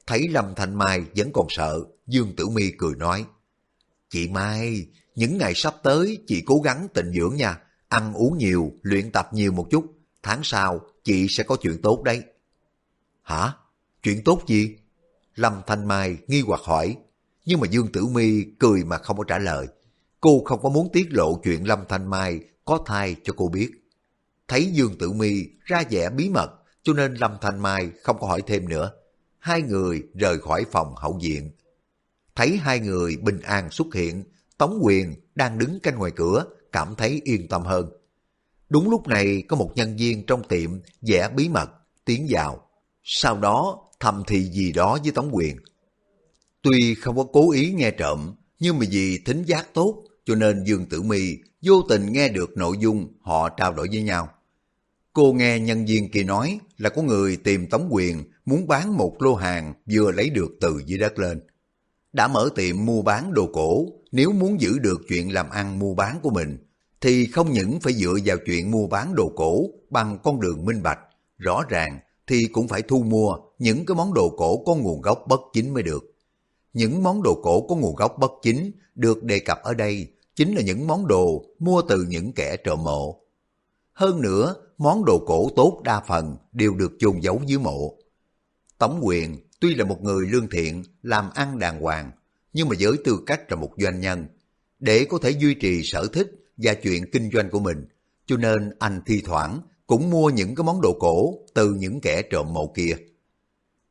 Thấy Lâm Thanh Mai vẫn còn sợ, Dương Tử Mi cười nói, Chị Mai, những ngày sắp tới chị cố gắng tịnh dưỡng nha, ăn uống nhiều, luyện tập nhiều một chút, tháng sau chị sẽ có chuyện tốt đấy. Hả? Chuyện tốt gì? Lâm Thanh Mai nghi hoặc hỏi, nhưng mà Dương Tử Mi cười mà không có trả lời. Cô không có muốn tiết lộ chuyện Lâm Thanh Mai có thai cho cô biết. Thấy Dương Tử Mi ra vẻ bí mật, cho nên Lâm Thanh Mai không có hỏi thêm nữa. Hai người rời khỏi phòng hậu viện. Thấy hai người bình an xuất hiện, Tống Quyền đang đứng canh ngoài cửa, cảm thấy yên tâm hơn. Đúng lúc này có một nhân viên trong tiệm vẽ bí mật tiến vào. Sau đó thầm thì gì đó với Tống Quyền. Tuy không có cố ý nghe trộm, nhưng mà vì thính giác tốt, cho nên Dương Tử Mi vô tình nghe được nội dung họ trao đổi với nhau. Cô nghe nhân viên kia nói là có người tìm Tống Quyền muốn bán một lô hàng vừa lấy được từ dưới đất lên. Đã mở tiệm mua bán đồ cổ, nếu muốn giữ được chuyện làm ăn mua bán của mình, thì không những phải dựa vào chuyện mua bán đồ cổ bằng con đường minh bạch, rõ ràng thì cũng phải thu mua những cái món đồ cổ có nguồn gốc bất chính mới được. Những món đồ cổ có nguồn gốc bất chính được đề cập ở đây chính là những món đồ mua từ những kẻ trộm mộ. Hơn nữa, món đồ cổ tốt đa phần đều được chôn giấu dưới mộ. Tống quyền tuy là một người lương thiện, làm ăn đàng hoàng, nhưng mà với tư cách là một doanh nhân, để có thể duy trì sở thích và chuyện kinh doanh của mình, cho nên anh thi thoảng cũng mua những cái món đồ cổ từ những kẻ trộm mộ kia.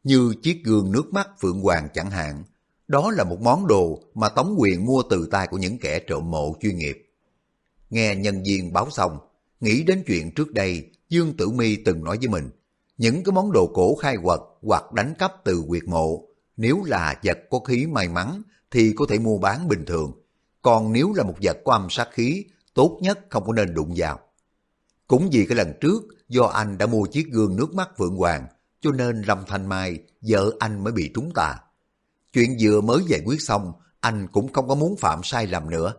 Như chiếc gương nước mắt Phượng Hoàng chẳng hạn, đó là một món đồ mà Tống Quyền mua từ tay của những kẻ trộm mộ chuyên nghiệp. Nghe nhân viên báo xong, nghĩ đến chuyện trước đây Dương Tử Mi từng nói với mình, những cái món đồ cổ khai quật hoặc đánh cắp từ quyệt mộ, nếu là vật có khí may mắn thì có thể mua bán bình thường, còn nếu là một vật có âm sát khí, tốt nhất không có nên đụng vào. Cũng vì cái lần trước, do anh đã mua chiếc gương nước mắt Phượng Hoàng, cho nên Lâm Thanh Mai, vợ anh mới bị trúng tà. Chuyện vừa mới giải quyết xong, anh cũng không có muốn phạm sai lầm nữa.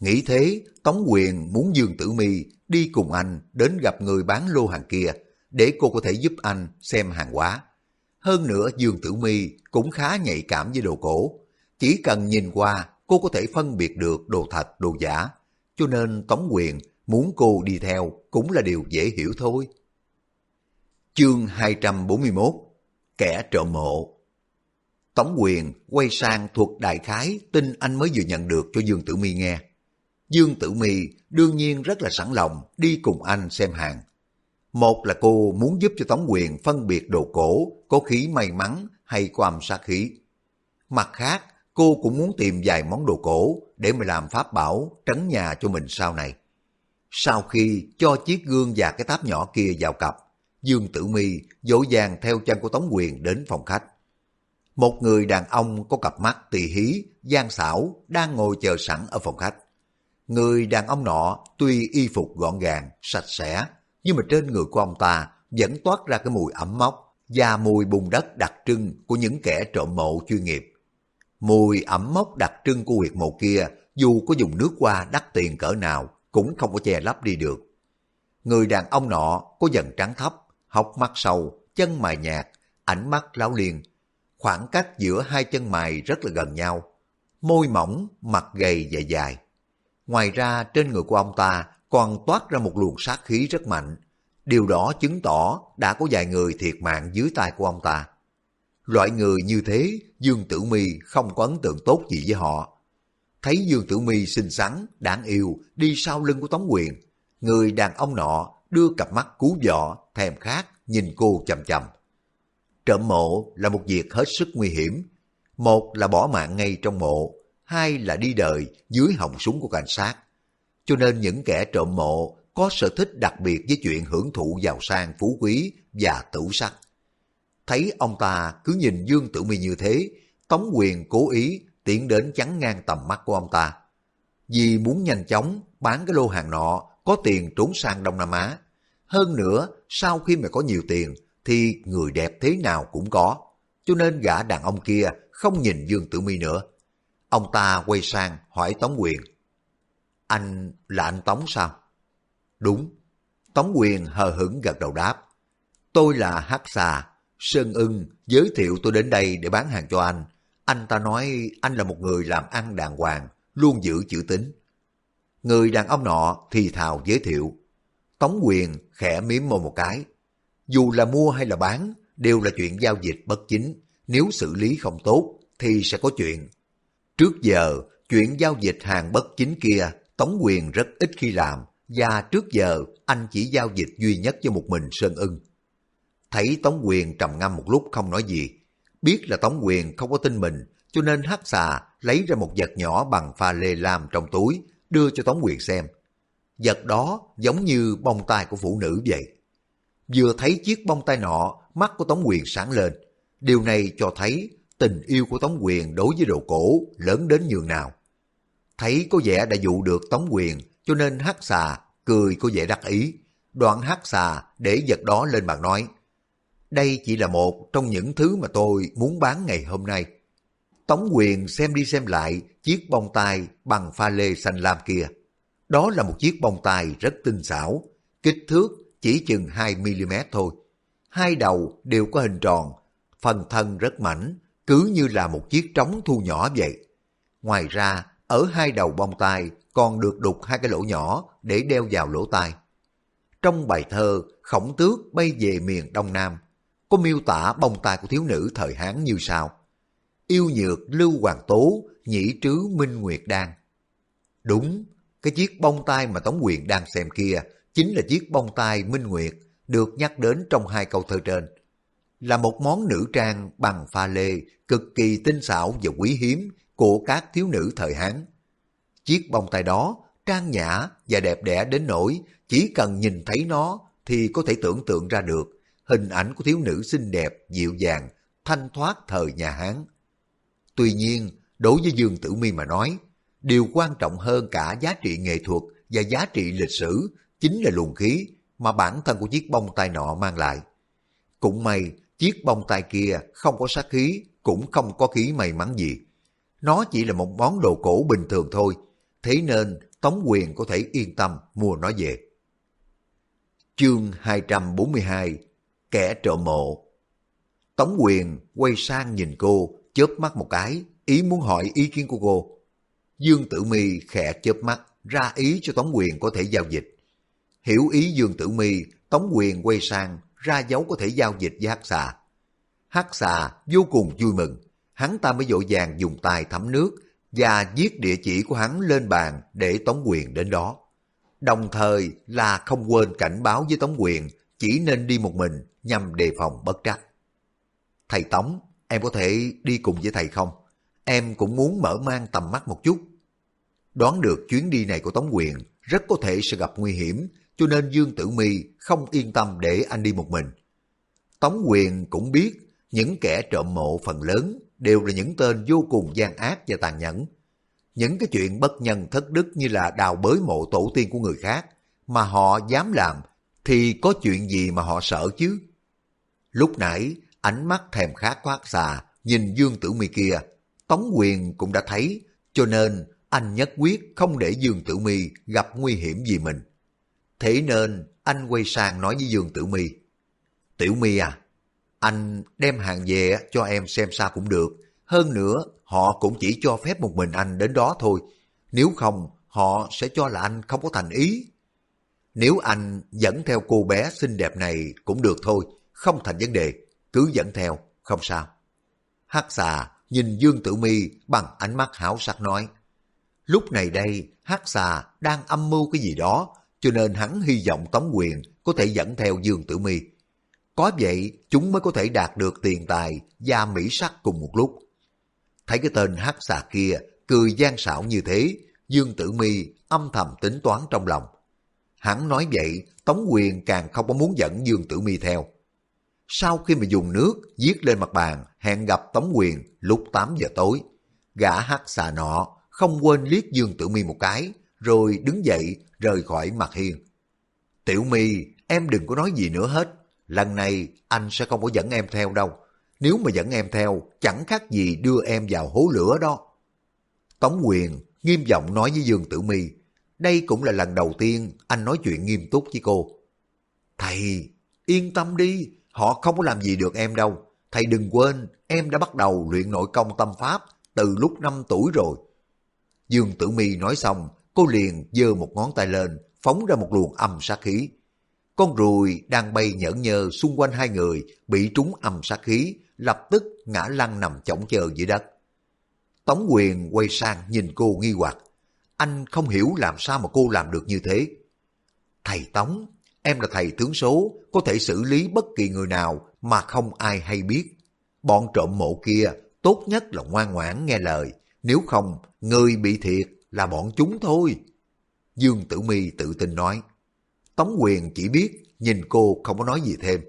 Nghĩ thế, Tống Quyền muốn Dương Tử Mi đi cùng anh đến gặp người bán lô hàng kia, để cô có thể giúp anh xem hàng hóa. Hơn nữa Dương Tử Mi cũng khá nhạy cảm với đồ cổ. Chỉ cần nhìn qua, cô có thể phân biệt được đồ thật, đồ giả. Cho nên Tống Quyền muốn cô đi theo cũng là điều dễ hiểu thôi. Chương 241 Kẻ trộm mộ Tống quyền quay sang thuật đại khái tin anh mới vừa nhận được cho Dương Tử Mi nghe. Dương Tử Mi đương nhiên rất là sẵn lòng đi cùng anh xem hàng. Một là cô muốn giúp cho Tống quyền phân biệt đồ cổ có khí may mắn hay có âm sát khí. Mặt khác, cô cũng muốn tìm vài món đồ cổ để mà làm pháp bảo trấn nhà cho mình sau này. Sau khi cho chiếc gương và cái tháp nhỏ kia vào cặp, Dương Tử Mi dỗ dàng theo chân của Tống Quyền đến phòng khách. Một người đàn ông có cặp mắt tỳ hí, gian xảo đang ngồi chờ sẵn ở phòng khách. Người đàn ông nọ tuy y phục gọn gàng, sạch sẽ, nhưng mà trên người của ông ta vẫn toát ra cái mùi ẩm mốc và mùi bùn đất đặc trưng của những kẻ trộm mộ chuyên nghiệp. Mùi ẩm mốc đặc trưng của huyệt mộ kia dù có dùng nước qua đắt tiền cỡ nào cũng không có che lấp đi được. Người đàn ông nọ có dần trắng thấp, hốc mắt sâu, chân mày nhạt, ánh mắt láo liên. Khoảng cách giữa hai chân mày rất là gần nhau. Môi mỏng, mặt gầy và dài. Ngoài ra trên người của ông ta còn toát ra một luồng sát khí rất mạnh. Điều đó chứng tỏ đã có vài người thiệt mạng dưới tay của ông ta. Loại người như thế, Dương Tử Mi không có ấn tượng tốt gì với họ. Thấy Dương Tử Mi xinh xắn, đáng yêu, đi sau lưng của Tống Quyền. Người đàn ông nọ đưa cặp mắt cú vọ, thèm khát, nhìn cô chầm chầm. Trộm mộ là một việc hết sức nguy hiểm. Một là bỏ mạng ngay trong mộ, hai là đi đời dưới họng súng của cảnh sát. Cho nên những kẻ trộm mộ có sở thích đặc biệt với chuyện hưởng thụ giàu sang phú quý và tử sắc. Thấy ông ta cứ nhìn Dương Tử Mi như thế, Tống Quyền cố ý tiến đến chắn ngang tầm mắt của ông ta. Vì muốn nhanh chóng bán cái lô hàng nọ có tiền trốn sang Đông Nam Á. Hơn nữa, sau khi mà có nhiều tiền thì người đẹp thế nào cũng có. Cho nên gã đàn ông kia không nhìn Dương Tử Mi nữa. Ông ta quay sang hỏi Tống Quyền. Anh là anh Tống sao? Đúng. Tống Quyền hờ hững gật đầu đáp. Tôi là Hắc Xà, Sơn ưng giới thiệu tôi đến đây để bán hàng cho anh. Anh ta nói anh là một người làm ăn đàng hoàng, luôn giữ chữ tín. Người đàn ông nọ thì thào giới thiệu. Tống quyền khẽ miếm môi một cái. Dù là mua hay là bán, đều là chuyện giao dịch bất chính. Nếu xử lý không tốt, thì sẽ có chuyện. Trước giờ, chuyện giao dịch hàng bất chính kia, Tống quyền rất ít khi làm. Và trước giờ, anh chỉ giao dịch duy nhất cho một mình Sơn ưng. Thấy Tống Quyền trầm ngâm một lúc không nói gì. Biết là Tống Quyền không có tin mình, cho nên hắc xà lấy ra một vật nhỏ bằng pha lê lam trong túi, đưa cho Tống Quyền xem. Vật đó giống như bông tai của phụ nữ vậy. Vừa thấy chiếc bông tai nọ, mắt của Tống Quyền sáng lên. Điều này cho thấy tình yêu của Tống Quyền đối với đồ cổ lớn đến nhường nào. Thấy có vẻ đã dụ được Tống Quyền, cho nên hắc xà cười có vẻ đắc ý. Đoạn hắc xà để vật đó lên bàn nói, đây chỉ là một trong những thứ mà tôi muốn bán ngày hôm nay. Tống quyền xem đi xem lại chiếc bông tai bằng pha lê xanh lam kia. Đó là một chiếc bông tai rất tinh xảo, kích thước chỉ chừng 2mm thôi. Hai đầu đều có hình tròn, phần thân rất mảnh, cứ như là một chiếc trống thu nhỏ vậy. Ngoài ra, ở hai đầu bông tai còn được đục hai cái lỗ nhỏ để đeo vào lỗ tai. Trong bài thơ Khổng tước bay về miền Đông Nam, có miêu tả bông tai của thiếu nữ thời Hán như sau. Yêu nhược lưu hoàng tố, nhĩ trứ minh nguyệt đan. Đúng, cái chiếc bông tai mà Tống Quyền đang xem kia chính là chiếc bông tai minh nguyệt được nhắc đến trong hai câu thơ trên. Là một món nữ trang bằng pha lê cực kỳ tinh xảo và quý hiếm của các thiếu nữ thời Hán. Chiếc bông tai đó trang nhã và đẹp đẽ đến nỗi chỉ cần nhìn thấy nó thì có thể tưởng tượng ra được hình ảnh của thiếu nữ xinh đẹp, dịu dàng, thanh thoát thời nhà Hán. Tuy nhiên, đối với Dương Tử Mi mà nói, điều quan trọng hơn cả giá trị nghệ thuật và giá trị lịch sử chính là luồng khí mà bản thân của chiếc bông tai nọ mang lại. Cũng may, chiếc bông tai kia không có sát khí, cũng không có khí may mắn gì. Nó chỉ là một món đồ cổ bình thường thôi, thế nên Tống Quyền có thể yên tâm mua nó về. Chương 242 kẻ trộm mộ. Tống quyền quay sang nhìn cô, chớp mắt một cái, ý muốn hỏi ý kiến của cô. Dương Tử Mi khẽ chớp mắt, ra ý cho Tống quyền có thể giao dịch. Hiểu ý Dương Tử Mi, Tống quyền quay sang, ra dấu có thể giao dịch với Hắc Xà. Hắc Xà vô cùng vui mừng, hắn ta mới vội vàng dùng tay thấm nước và viết địa chỉ của hắn lên bàn để Tống quyền đến đó. Đồng thời là không quên cảnh báo với Tống quyền chỉ nên đi một mình nhằm đề phòng bất trắc. Thầy Tống, em có thể đi cùng với thầy không? Em cũng muốn mở mang tầm mắt một chút. Đoán được chuyến đi này của Tống Quyền rất có thể sẽ gặp nguy hiểm, cho nên Dương Tử Mi không yên tâm để anh đi một mình. Tống Quyền cũng biết những kẻ trộm mộ phần lớn đều là những tên vô cùng gian ác và tàn nhẫn. những cái chuyện bất nhân thất đức như là đào bới mộ tổ tiên của người khác, mà họ dám làm, thì có chuyện gì mà họ sợ chứ? Lúc nãy, ánh mắt thèm khát quát xà, nhìn Dương Tử Mi kia, Tống Quyền cũng đã thấy, cho nên anh nhất quyết không để Dương Tử Mi gặp nguy hiểm gì mình. Thế nên anh quay sang nói với Dương Tử Mi, Tiểu Mi à, anh đem hàng về cho em xem sao cũng được. Hơn nữa, họ cũng chỉ cho phép một mình anh đến đó thôi. Nếu không, họ sẽ cho là anh không có thành ý. Nếu anh dẫn theo cô bé xinh đẹp này cũng được thôi, không thành vấn đề, cứ dẫn theo, không sao. Hắc xà nhìn Dương Tử Mi bằng ánh mắt hảo sắc nói. Lúc này đây, Hắc xà đang âm mưu cái gì đó, cho nên hắn hy vọng Tống Quyền có thể dẫn theo Dương Tử Mi. Có vậy, chúng mới có thể đạt được tiền tài và mỹ sắc cùng một lúc. Thấy cái tên Hắc xà kia cười gian xảo như thế, Dương Tử Mi âm thầm tính toán trong lòng. Hắn nói vậy, Tống Quyền càng không có muốn dẫn Dương Tử Mi theo. Sau khi mà dùng nước viết lên mặt bàn, hẹn gặp Tống Quyền lúc 8 giờ tối. Gã hắc xà nọ không quên liếc Dương Tử Mi một cái, rồi đứng dậy rời khỏi mặt hiên. Tiểu Mi, em đừng có nói gì nữa hết. Lần này anh sẽ không có dẫn em theo đâu. Nếu mà dẫn em theo, chẳng khác gì đưa em vào hố lửa đó. Tống Quyền nghiêm giọng nói với Dương Tử Mi, đây cũng là lần đầu tiên anh nói chuyện nghiêm túc với cô. Thầy, yên tâm đi, họ không có làm gì được em đâu. Thầy đừng quên, em đã bắt đầu luyện nội công tâm pháp từ lúc 5 tuổi rồi. Dương Tử Mi nói xong, cô liền giơ một ngón tay lên, phóng ra một luồng âm sát khí. Con ruồi đang bay nhẫn nhơ xung quanh hai người, bị trúng âm sát khí, lập tức ngã lăn nằm chỏng chờ dưới đất. Tống quyền quay sang nhìn cô nghi hoặc. Anh không hiểu làm sao mà cô làm được như thế. Thầy Tống, em là thầy tướng số, có thể xử lý bất kỳ người nào mà không ai hay biết. Bọn trộm mộ kia tốt nhất là ngoan ngoãn nghe lời, nếu không người bị thiệt là bọn chúng thôi. Dương Tử Mi tự tin nói. Tống quyền chỉ biết nhìn cô không có nói gì thêm.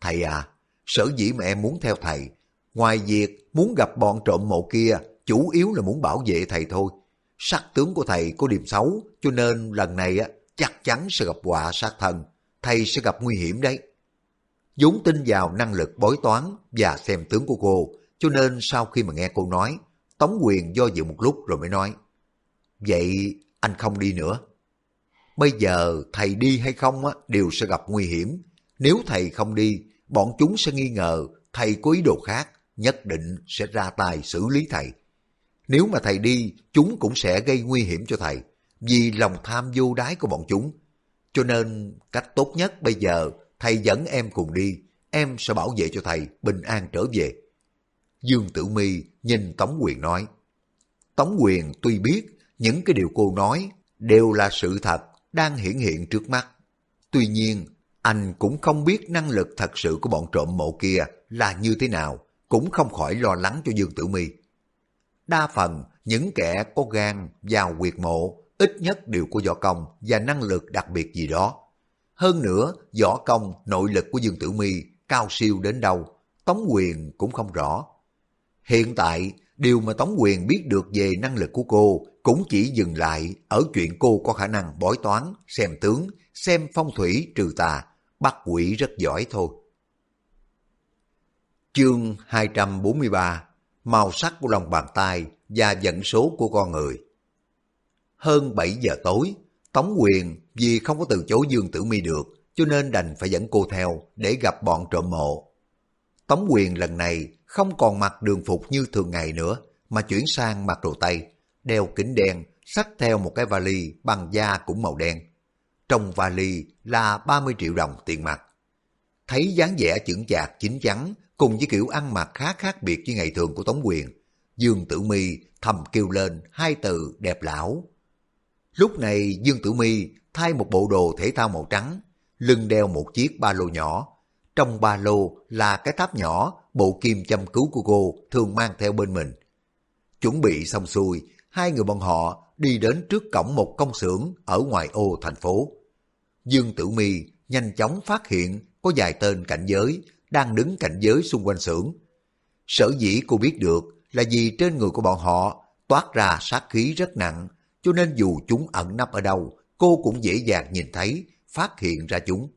Thầy à, sở dĩ mà em muốn theo thầy, ngoài việc muốn gặp bọn trộm mộ kia, chủ yếu là muốn bảo vệ thầy thôi. Sắc tướng của thầy có điểm xấu, cho nên lần này á chắc chắn sẽ gặp họa sát thân, thầy sẽ gặp nguy hiểm đấy. vốn tin vào năng lực bói toán và xem tướng của cô, cho nên sau khi mà nghe cô nói, Tống Quyền do dự một lúc rồi mới nói, Vậy anh không đi nữa. Bây giờ thầy đi hay không á, đều sẽ gặp nguy hiểm. Nếu thầy không đi, bọn chúng sẽ nghi ngờ thầy có ý đồ khác, nhất định sẽ ra tay xử lý thầy. Nếu mà thầy đi, chúng cũng sẽ gây nguy hiểm cho thầy, vì lòng tham vô đái của bọn chúng. Cho nên, cách tốt nhất bây giờ, thầy dẫn em cùng đi, em sẽ bảo vệ cho thầy bình an trở về. Dương Tử Mi nhìn Tống Quyền nói, Tống Quyền tuy biết những cái điều cô nói đều là sự thật đang hiển hiện trước mắt. Tuy nhiên, anh cũng không biết năng lực thật sự của bọn trộm mộ kia là như thế nào, cũng không khỏi lo lắng cho Dương Tử Mi. Đa phần, những kẻ có gan vào quyệt mộ ít nhất đều có võ công và năng lực đặc biệt gì đó. Hơn nữa, võ công, nội lực của Dương Tử Mi cao siêu đến đâu, Tống Quyền cũng không rõ. Hiện tại, điều mà Tống Quyền biết được về năng lực của cô cũng chỉ dừng lại ở chuyện cô có khả năng bói toán, xem tướng, xem phong thủy trừ tà, bắt quỷ rất giỏi thôi. Chương 243 Màu sắc của lòng bàn tay và vận số của con người Hơn 7 giờ tối, Tống Quyền vì không có từ chối Dương Tử Mi được, cho nên đành phải dẫn cô theo để gặp bọn trộm mộ. Tống Quyền lần này không còn mặc đường phục như thường ngày nữa, mà chuyển sang mặc đồ Tây, đeo kính đen, xách theo một cái vali bằng da cũng màu đen. Trong vali là 30 triệu đồng tiền mặt. Thấy dáng vẻ chững chạc chính chắn cùng với kiểu ăn mặc khá khác biệt với ngày thường của Tống Quyền, Dương Tử Mi thầm kêu lên hai từ đẹp lão. Lúc này Dương Tử Mi thay một bộ đồ thể thao màu trắng, lưng đeo một chiếc ba lô nhỏ. Trong ba lô là cái tháp nhỏ, bộ kim châm cứu của cô thường mang theo bên mình. Chuẩn bị xong xuôi, hai người bọn họ đi đến trước cổng một công xưởng ở ngoài ô thành phố. Dương Tử Mi nhanh chóng phát hiện có vài tên cảnh giới đang đứng cảnh giới xung quanh xưởng. Sở dĩ cô biết được là vì trên người của bọn họ toát ra sát khí rất nặng, cho nên dù chúng ẩn nấp ở đâu, cô cũng dễ dàng nhìn thấy, phát hiện ra chúng.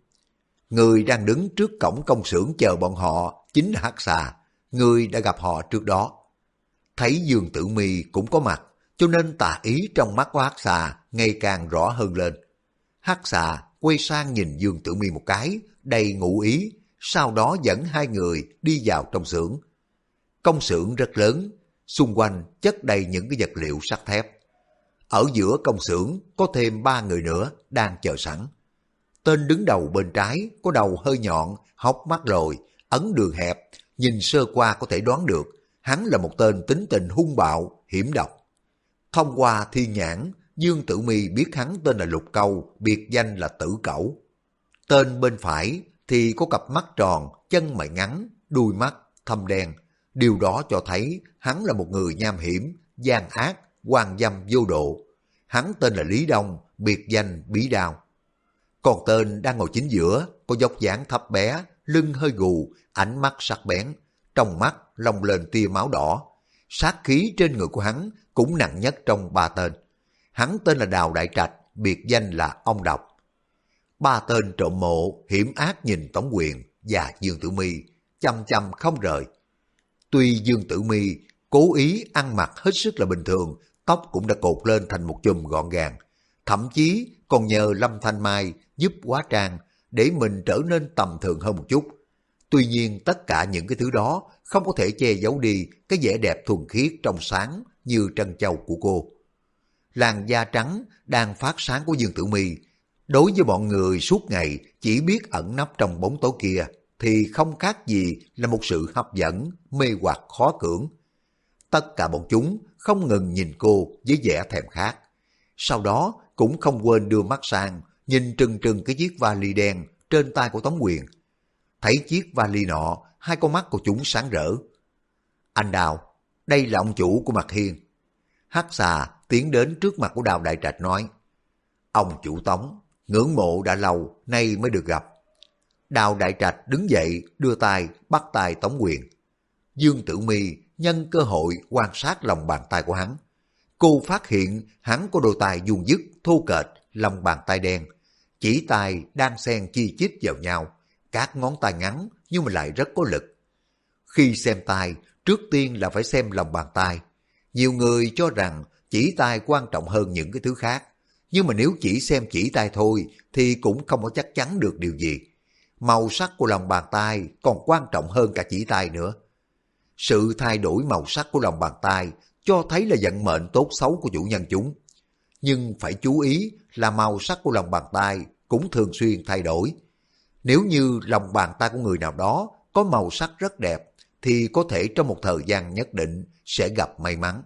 Người đang đứng trước cổng công xưởng chờ bọn họ chính là Hắc Xà, người đã gặp họ trước đó. Thấy Dương Tử Mi cũng có mặt, cho nên tà ý trong mắt của Hắc Xà ngày càng rõ hơn lên. Hắc Xà quay sang nhìn Dương Tử Mi một cái, đầy ngụ ý, sau đó dẫn hai người đi vào trong xưởng. Công xưởng rất lớn, xung quanh chất đầy những cái vật liệu sắt thép. Ở giữa công xưởng có thêm ba người nữa đang chờ sẵn. Tên đứng đầu bên trái có đầu hơi nhọn, hốc mắt lồi, ấn đường hẹp, nhìn sơ qua có thể đoán được hắn là một tên tính tình hung bạo, hiểm độc. Thông qua thiên nhãn, Dương Tử Mi biết hắn tên là Lục Câu, biệt danh là Tử Cẩu. Tên bên phải thì có cặp mắt tròn, chân mày ngắn, đuôi mắt, thâm đen. Điều đó cho thấy hắn là một người nham hiểm, gian ác, quan dâm vô độ. Hắn tên là Lý Đông, biệt danh Bí Đao. Còn tên đang ngồi chính giữa, có dốc dáng thấp bé, lưng hơi gù, ánh mắt sắc bén. Trong mắt lông lên tia máu đỏ. Sát khí trên người của hắn cũng nặng nhất trong ba tên. Hắn tên là Đào Đại Trạch, biệt danh là ông Độc. Ba tên trộm mộ hiểm ác nhìn Tống Quyền và Dương Tử Mi chăm chăm không rời. Tuy Dương Tử Mi cố ý ăn mặc hết sức là bình thường, tóc cũng đã cột lên thành một chùm gọn gàng, thậm chí còn nhờ Lâm Thanh Mai giúp quá trang để mình trở nên tầm thường hơn một chút. Tuy nhiên tất cả những cái thứ đó không có thể che giấu đi cái vẻ đẹp thuần khiết trong sáng như trân châu của cô. Làn da trắng đang phát sáng của Dương Tử Mi đối với bọn người suốt ngày chỉ biết ẩn nấp trong bóng tối kia thì không khác gì là một sự hấp dẫn, mê hoặc khó cưỡng. Tất cả bọn chúng không ngừng nhìn cô với vẻ thèm khát. Sau đó cũng không quên đưa mắt sang, nhìn trừng trừng cái chiếc vali đen trên tay của Tống Quyền. Thấy chiếc vali nọ, hai con mắt của chúng sáng rỡ. Anh Đào, đây là ông chủ của Mặt Hiên. Hắc xà tiến đến trước mặt của Đào Đại Trạch nói, Ông chủ Tống, ngưỡng mộ đã lâu, nay mới được gặp. Đào Đại Trạch đứng dậy, đưa tay, bắt tay Tống Quyền. Dương Tử Mi nhân cơ hội quan sát lòng bàn tay của hắn. Cô phát hiện hắn có đôi tay vuông dứt, thô kệch, lòng bàn tay đen. Chỉ tay đang xen chi chít vào nhau, các ngón tay ngắn nhưng mà lại rất có lực. Khi xem tay, trước tiên là phải xem lòng bàn tay. Nhiều người cho rằng chỉ tay quan trọng hơn những cái thứ khác. Nhưng mà nếu chỉ xem chỉ tay thôi thì cũng không có chắc chắn được điều gì. Màu sắc của lòng bàn tay còn quan trọng hơn cả chỉ tay nữa. Sự thay đổi màu sắc của lòng bàn tay cho thấy là vận mệnh tốt xấu của chủ nhân chúng. Nhưng phải chú ý là màu sắc của lòng bàn tay cũng thường xuyên thay đổi. Nếu như lòng bàn tay của người nào đó có màu sắc rất đẹp, thì có thể trong một thời gian nhất định sẽ gặp may mắn.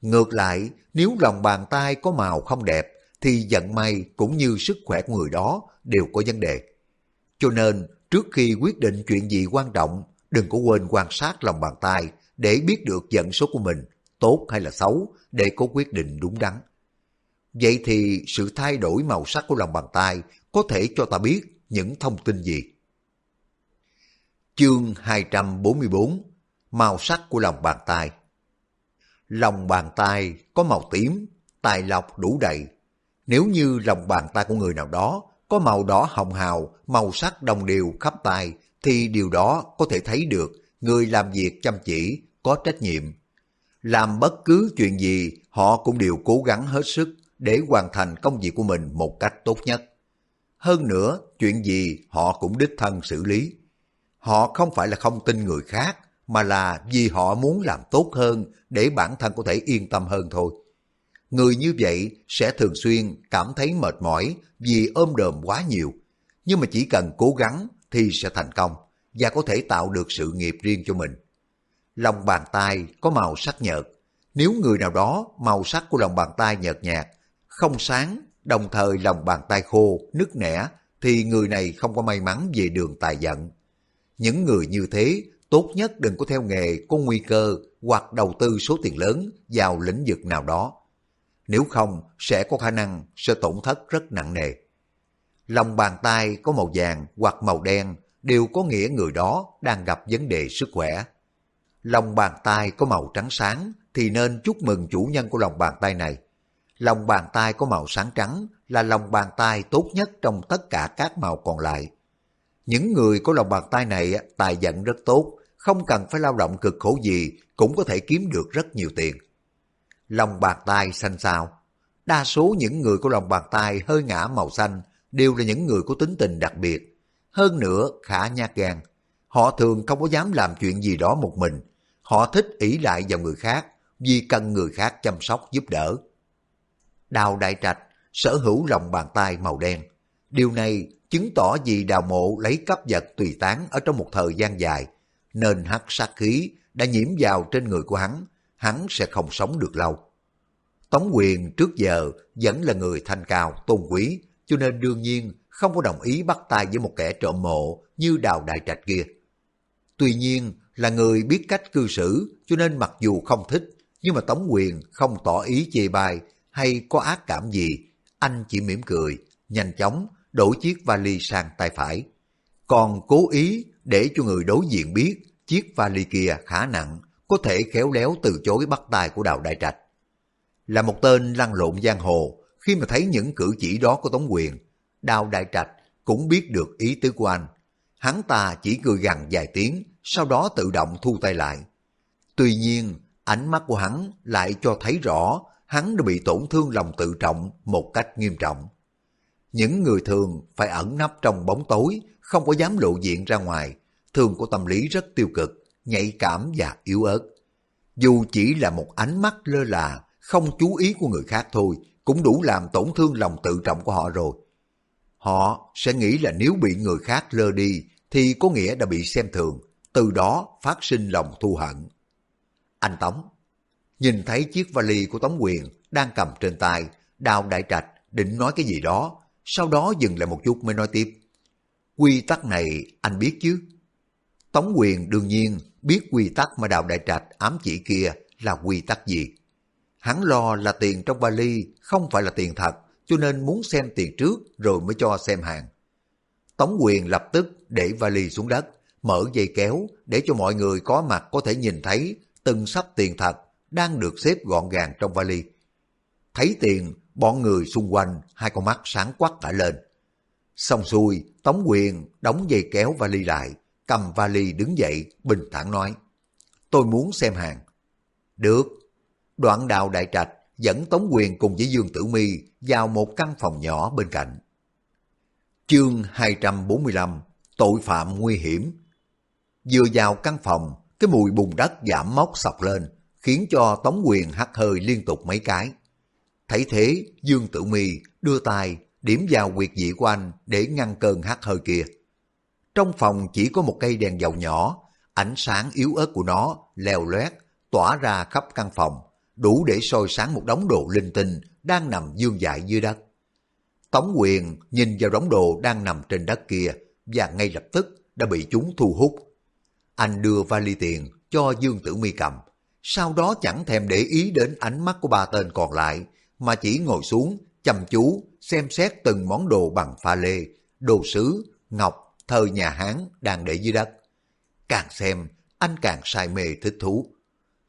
Ngược lại, nếu lòng bàn tay có màu không đẹp, thì vận may cũng như sức khỏe của người đó đều có vấn đề. Cho nên, trước khi quyết định chuyện gì quan trọng, đừng có quên quan sát lòng bàn tay để biết được vận số của mình, tốt hay là xấu, để có quyết định đúng đắn. Vậy thì sự thay đổi màu sắc của lòng bàn tay có thể cho ta biết những thông tin gì? Chương 244 Màu sắc của lòng bàn tay Lòng bàn tay có màu tím, tài lọc đủ đầy. Nếu như lòng bàn tay của người nào đó có màu đỏ hồng hào, màu sắc đồng đều khắp tay, thì điều đó có thể thấy được người làm việc chăm chỉ, có trách nhiệm. Làm bất cứ chuyện gì, họ cũng đều cố gắng hết sức để hoàn thành công việc của mình một cách tốt nhất. Hơn nữa, chuyện gì họ cũng đích thân xử lý. Họ không phải là không tin người khác, mà là vì họ muốn làm tốt hơn để bản thân có thể yên tâm hơn thôi. Người như vậy sẽ thường xuyên cảm thấy mệt mỏi vì ôm đờm quá nhiều. Nhưng mà chỉ cần cố gắng thì sẽ thành công và có thể tạo được sự nghiệp riêng cho mình. Lòng bàn tay có màu sắc nhợt. Nếu người nào đó màu sắc của lòng bàn tay nhợt nhạt, không sáng, đồng thời lòng bàn tay khô, nứt nẻ, thì người này không có may mắn về đường tài vận. Những người như thế tốt nhất đừng có theo nghề có nguy cơ hoặc đầu tư số tiền lớn vào lĩnh vực nào đó. Nếu không, sẽ có khả năng sẽ tổn thất rất nặng nề. Lòng bàn tay có màu vàng hoặc màu đen đều có nghĩa người đó đang gặp vấn đề sức khỏe. lòng bàn tay có màu trắng sáng thì nên chúc mừng chủ nhân của lòng bàn tay này. Lòng bàn tay có màu sáng trắng là lòng bàn tay tốt nhất trong tất cả các màu còn lại. Những người có lòng bàn tay này tài vận rất tốt, không cần phải lao động cực khổ gì cũng có thể kiếm được rất nhiều tiền. Lòng bàn tay xanh xao. Đa số những người có lòng bàn tay hơi ngã màu xanh đều là những người có tính tình đặc biệt. Hơn nữa khả nhát gan. Họ thường không có dám làm chuyện gì đó một mình. Họ thích ỷ lại vào người khác vì cần người khác chăm sóc giúp đỡ. Đào Đại Trạch sở hữu lòng bàn tay màu đen. Điều này chứng tỏ vì đào mộ lấy cấp vật tùy tán ở trong một thời gian dài, nên hắc sát khí đã nhiễm vào trên người của hắn, hắn sẽ không sống được lâu. Tống quyền trước giờ vẫn là người thanh cao, tôn quý, cho nên đương nhiên không có đồng ý bắt tay với một kẻ trộm mộ như đào đại trạch kia. Tuy nhiên là người biết cách cư xử cho nên mặc dù không thích nhưng mà Tống quyền không tỏ ý chê bai hay có ác cảm gì, anh chỉ mỉm cười, nhanh chóng đổi chiếc vali sang tay phải. Còn cố ý để cho người đối diện biết chiếc vali kia khá nặng, có thể khéo léo từ chối bắt tay của Đào Đại Trạch. Là một tên lăn lộn giang hồ, khi mà thấy những cử chỉ đó của Tống Quyền, Đào Đại Trạch cũng biết được ý tứ của anh. Hắn ta chỉ cười gằn vài tiếng, sau đó tự động thu tay lại. Tuy nhiên, ánh mắt của hắn lại cho thấy rõ hắn đã bị tổn thương lòng tự trọng một cách nghiêm trọng. Những người thường phải ẩn nấp trong bóng tối, không có dám lộ diện ra ngoài, thường có tâm lý rất tiêu cực, nhạy cảm và yếu ớt. Dù chỉ là một ánh mắt lơ là, không chú ý của người khác thôi, cũng đủ làm tổn thương lòng tự trọng của họ rồi. Họ sẽ nghĩ là nếu bị người khác lơ đi thì có nghĩa đã bị xem thường, từ đó phát sinh lòng thù hận. Anh Tống nhìn thấy chiếc vali của Tống Quyền đang cầm trên tay, đào đại trạch định nói cái gì đó, sau đó dừng lại một chút mới nói tiếp. Quy tắc này anh biết chứ? Tống quyền đương nhiên biết quy tắc mà Đào Đại Trạch ám chỉ kia là quy tắc gì. Hắn lo là tiền trong vali không phải là tiền thật, cho nên muốn xem tiền trước rồi mới cho xem hàng. Tống quyền lập tức để vali xuống đất, mở dây kéo để cho mọi người có mặt có thể nhìn thấy từng sắp tiền thật đang được xếp gọn gàng trong vali. Thấy tiền, bọn người xung quanh hai con mắt sáng quắc cả lên. Xong xuôi, Tống Quyền đóng dây kéo vali lại, cầm vali đứng dậy, bình thản nói. Tôi muốn xem hàng. Được. Đoạn đào đại trạch dẫn Tống Quyền cùng với Dương Tử Mi vào một căn phòng nhỏ bên cạnh. Chương 245 Tội phạm nguy hiểm Vừa vào căn phòng, cái mùi bùn đất giảm mốc sọc lên, khiến cho Tống Quyền hắt hơi liên tục mấy cái. Thấy thế, Dương Tử Mi đưa tay điểm vào quyệt dị của anh để ngăn cơn hắt hơi kia. Trong phòng chỉ có một cây đèn dầu nhỏ, ánh sáng yếu ớt của nó leo loét, tỏa ra khắp căn phòng, đủ để soi sáng một đống đồ linh tinh đang nằm dương dại dưới đất. Tống quyền nhìn vào đống đồ đang nằm trên đất kia và ngay lập tức đã bị chúng thu hút. Anh đưa vali tiền cho Dương Tử Mi cầm, sau đó chẳng thèm để ý đến ánh mắt của ba tên còn lại, mà chỉ ngồi xuống chăm chú xem xét từng món đồ bằng pha lê, đồ sứ, ngọc, thời nhà Hán đang để dưới đất. Càng xem, anh càng say mê thích thú.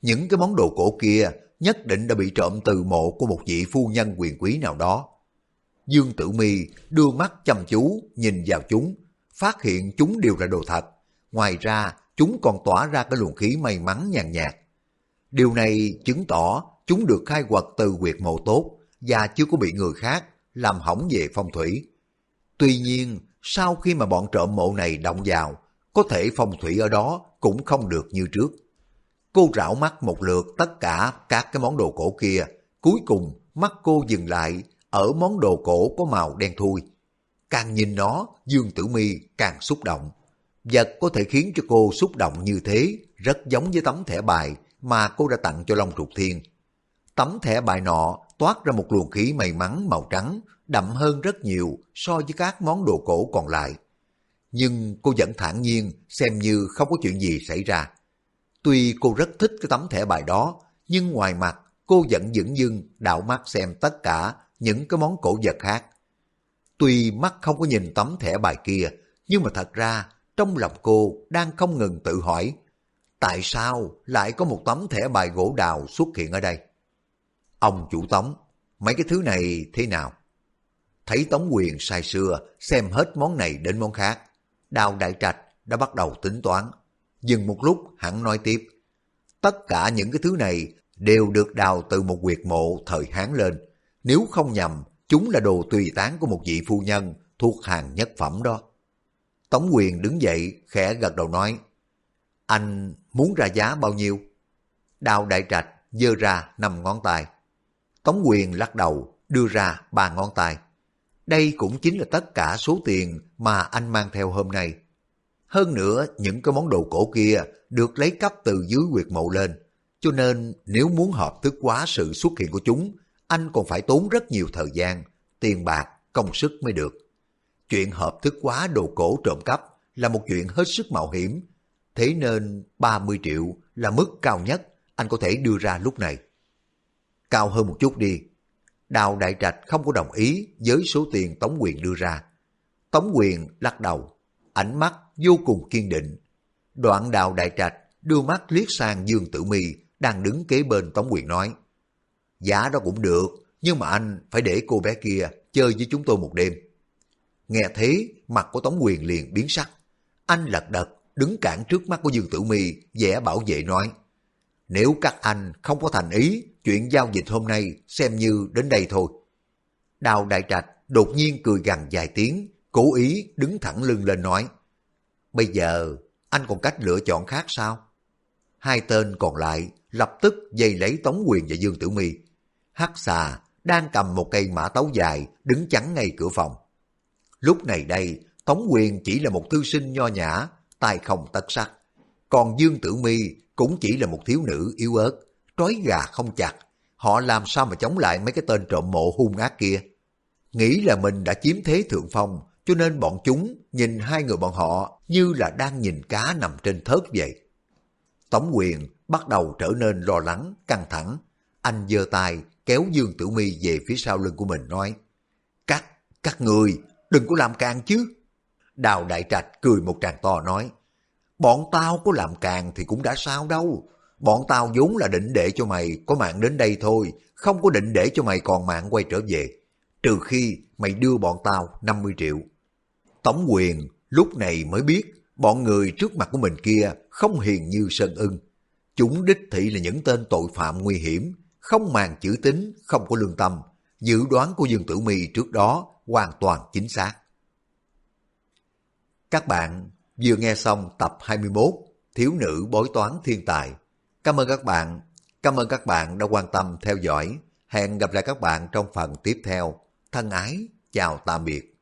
Những cái món đồ cổ kia nhất định đã bị trộm từ mộ của một vị phu nhân quyền quý nào đó. Dương Tử Mi đưa mắt chăm chú nhìn vào chúng, phát hiện chúng đều là đồ thật. Ngoài ra, chúng còn tỏa ra cái luồng khí may mắn nhàn nhạt. Điều này chứng tỏ chúng được khai quật từ quyệt mộ tốt và chưa có bị người khác làm hỏng về phong thủy. Tuy nhiên, sau khi mà bọn trộm mộ này động vào, có thể phong thủy ở đó cũng không được như trước. Cô rảo mắt một lượt tất cả các cái món đồ cổ kia, cuối cùng mắt cô dừng lại ở món đồ cổ có màu đen thui. Càng nhìn nó, Dương Tử Mi càng xúc động. Vật có thể khiến cho cô xúc động như thế, rất giống với tấm thẻ bài mà cô đã tặng cho Long Trục Thiên. Tấm thẻ bài nọ toát ra một luồng khí may mắn màu trắng, đậm hơn rất nhiều so với các món đồ cổ còn lại. Nhưng cô vẫn thản nhiên, xem như không có chuyện gì xảy ra. Tuy cô rất thích cái tấm thẻ bài đó, nhưng ngoài mặt cô vẫn dững dưng đạo mắt xem tất cả những cái món cổ vật khác. Tuy mắt không có nhìn tấm thẻ bài kia, nhưng mà thật ra trong lòng cô đang không ngừng tự hỏi, Tại sao lại có một tấm thẻ bài gỗ đào xuất hiện ở đây? Ông chủ tống, mấy cái thứ này thế nào? Thấy Tống Quyền sai xưa, xem hết món này đến món khác. Đào Đại Trạch đã bắt đầu tính toán. Dừng một lúc hắn nói tiếp. Tất cả những cái thứ này đều được đào từ một quyệt mộ thời Hán lên. Nếu không nhầm, chúng là đồ tùy tán của một vị phu nhân thuộc hàng nhất phẩm đó. Tống quyền đứng dậy, khẽ gật đầu nói, anh muốn ra giá bao nhiêu? Đào đại trạch dơ ra năm ngón tay. Tống quyền lắc đầu, đưa ra ba ngón tay. Đây cũng chính là tất cả số tiền mà anh mang theo hôm nay. Hơn nữa, những cái món đồ cổ kia được lấy cấp từ dưới quyệt mộ lên. Cho nên nếu muốn hợp thức quá sự xuất hiện của chúng, anh còn phải tốn rất nhiều thời gian, tiền bạc, công sức mới được. Chuyện hợp thức quá đồ cổ trộm cắp là một chuyện hết sức mạo hiểm, thế nên 30 triệu là mức cao nhất anh có thể đưa ra lúc này. Cao hơn một chút đi. Đào Đại Trạch không có đồng ý với số tiền Tống Quyền đưa ra. Tống Quyền lắc đầu, ánh mắt vô cùng kiên định. Đoạn Đào Đại Trạch đưa mắt liếc sang Dương Tử Mi đang đứng kế bên Tống Quyền nói, Giá đó cũng được, nhưng mà anh phải để cô bé kia chơi với chúng tôi một đêm. Nghe thế, mặt của Tống Quyền liền biến sắc. Anh lật đật, đứng cản trước mắt của Dương Tử Mi vẻ bảo vệ nói, nếu các anh không có thành ý, chuyện giao dịch hôm nay xem như đến đây thôi. Đào Đại Trạch đột nhiên cười gằn vài tiếng, cố ý đứng thẳng lưng lên nói, Bây giờ, anh còn cách lựa chọn khác sao? Hai tên còn lại lập tức dây lấy Tống Quyền và Dương Tử Mi. Hắc xà đang cầm một cây mã tấu dài đứng chắn ngay cửa phòng. Lúc này đây, Tống Quyền chỉ là một thư sinh nho nhã, tay không tất sắc. Còn Dương Tử Mi cũng chỉ là một thiếu nữ yếu ớt, trói gà không chặt. Họ làm sao mà chống lại mấy cái tên trộm mộ hung ác kia? Nghĩ là mình đã chiếm thế thượng phong, cho nên bọn chúng nhìn hai người bọn họ như là đang nhìn cá nằm trên thớt vậy. Tống quyền bắt đầu trở nên lo lắng, căng thẳng. Anh giơ tay kéo Dương Tử Mi về phía sau lưng của mình nói Các, các người đừng có làm càng chứ. Đào Đại Trạch cười một tràng to nói Bọn tao có làm càng thì cũng đã sao đâu. Bọn tao vốn là định để cho mày có mạng đến đây thôi, không có định để cho mày còn mạng quay trở về. Trừ khi mày đưa bọn tao 50 triệu. Tống quyền lúc này mới biết bọn người trước mặt của mình kia không hiền như sơn ưng. Chúng đích thị là những tên tội phạm nguy hiểm, không màng chữ tính, không có lương tâm. Dự đoán của Dương Tử Mi trước đó hoàn toàn chính xác. Các bạn vừa nghe xong tập 21 Thiếu nữ bói toán thiên tài. Cảm ơn các bạn. Cảm ơn các bạn đã quan tâm theo dõi. Hẹn gặp lại các bạn trong phần tiếp theo. Thân ái, chào tạm biệt.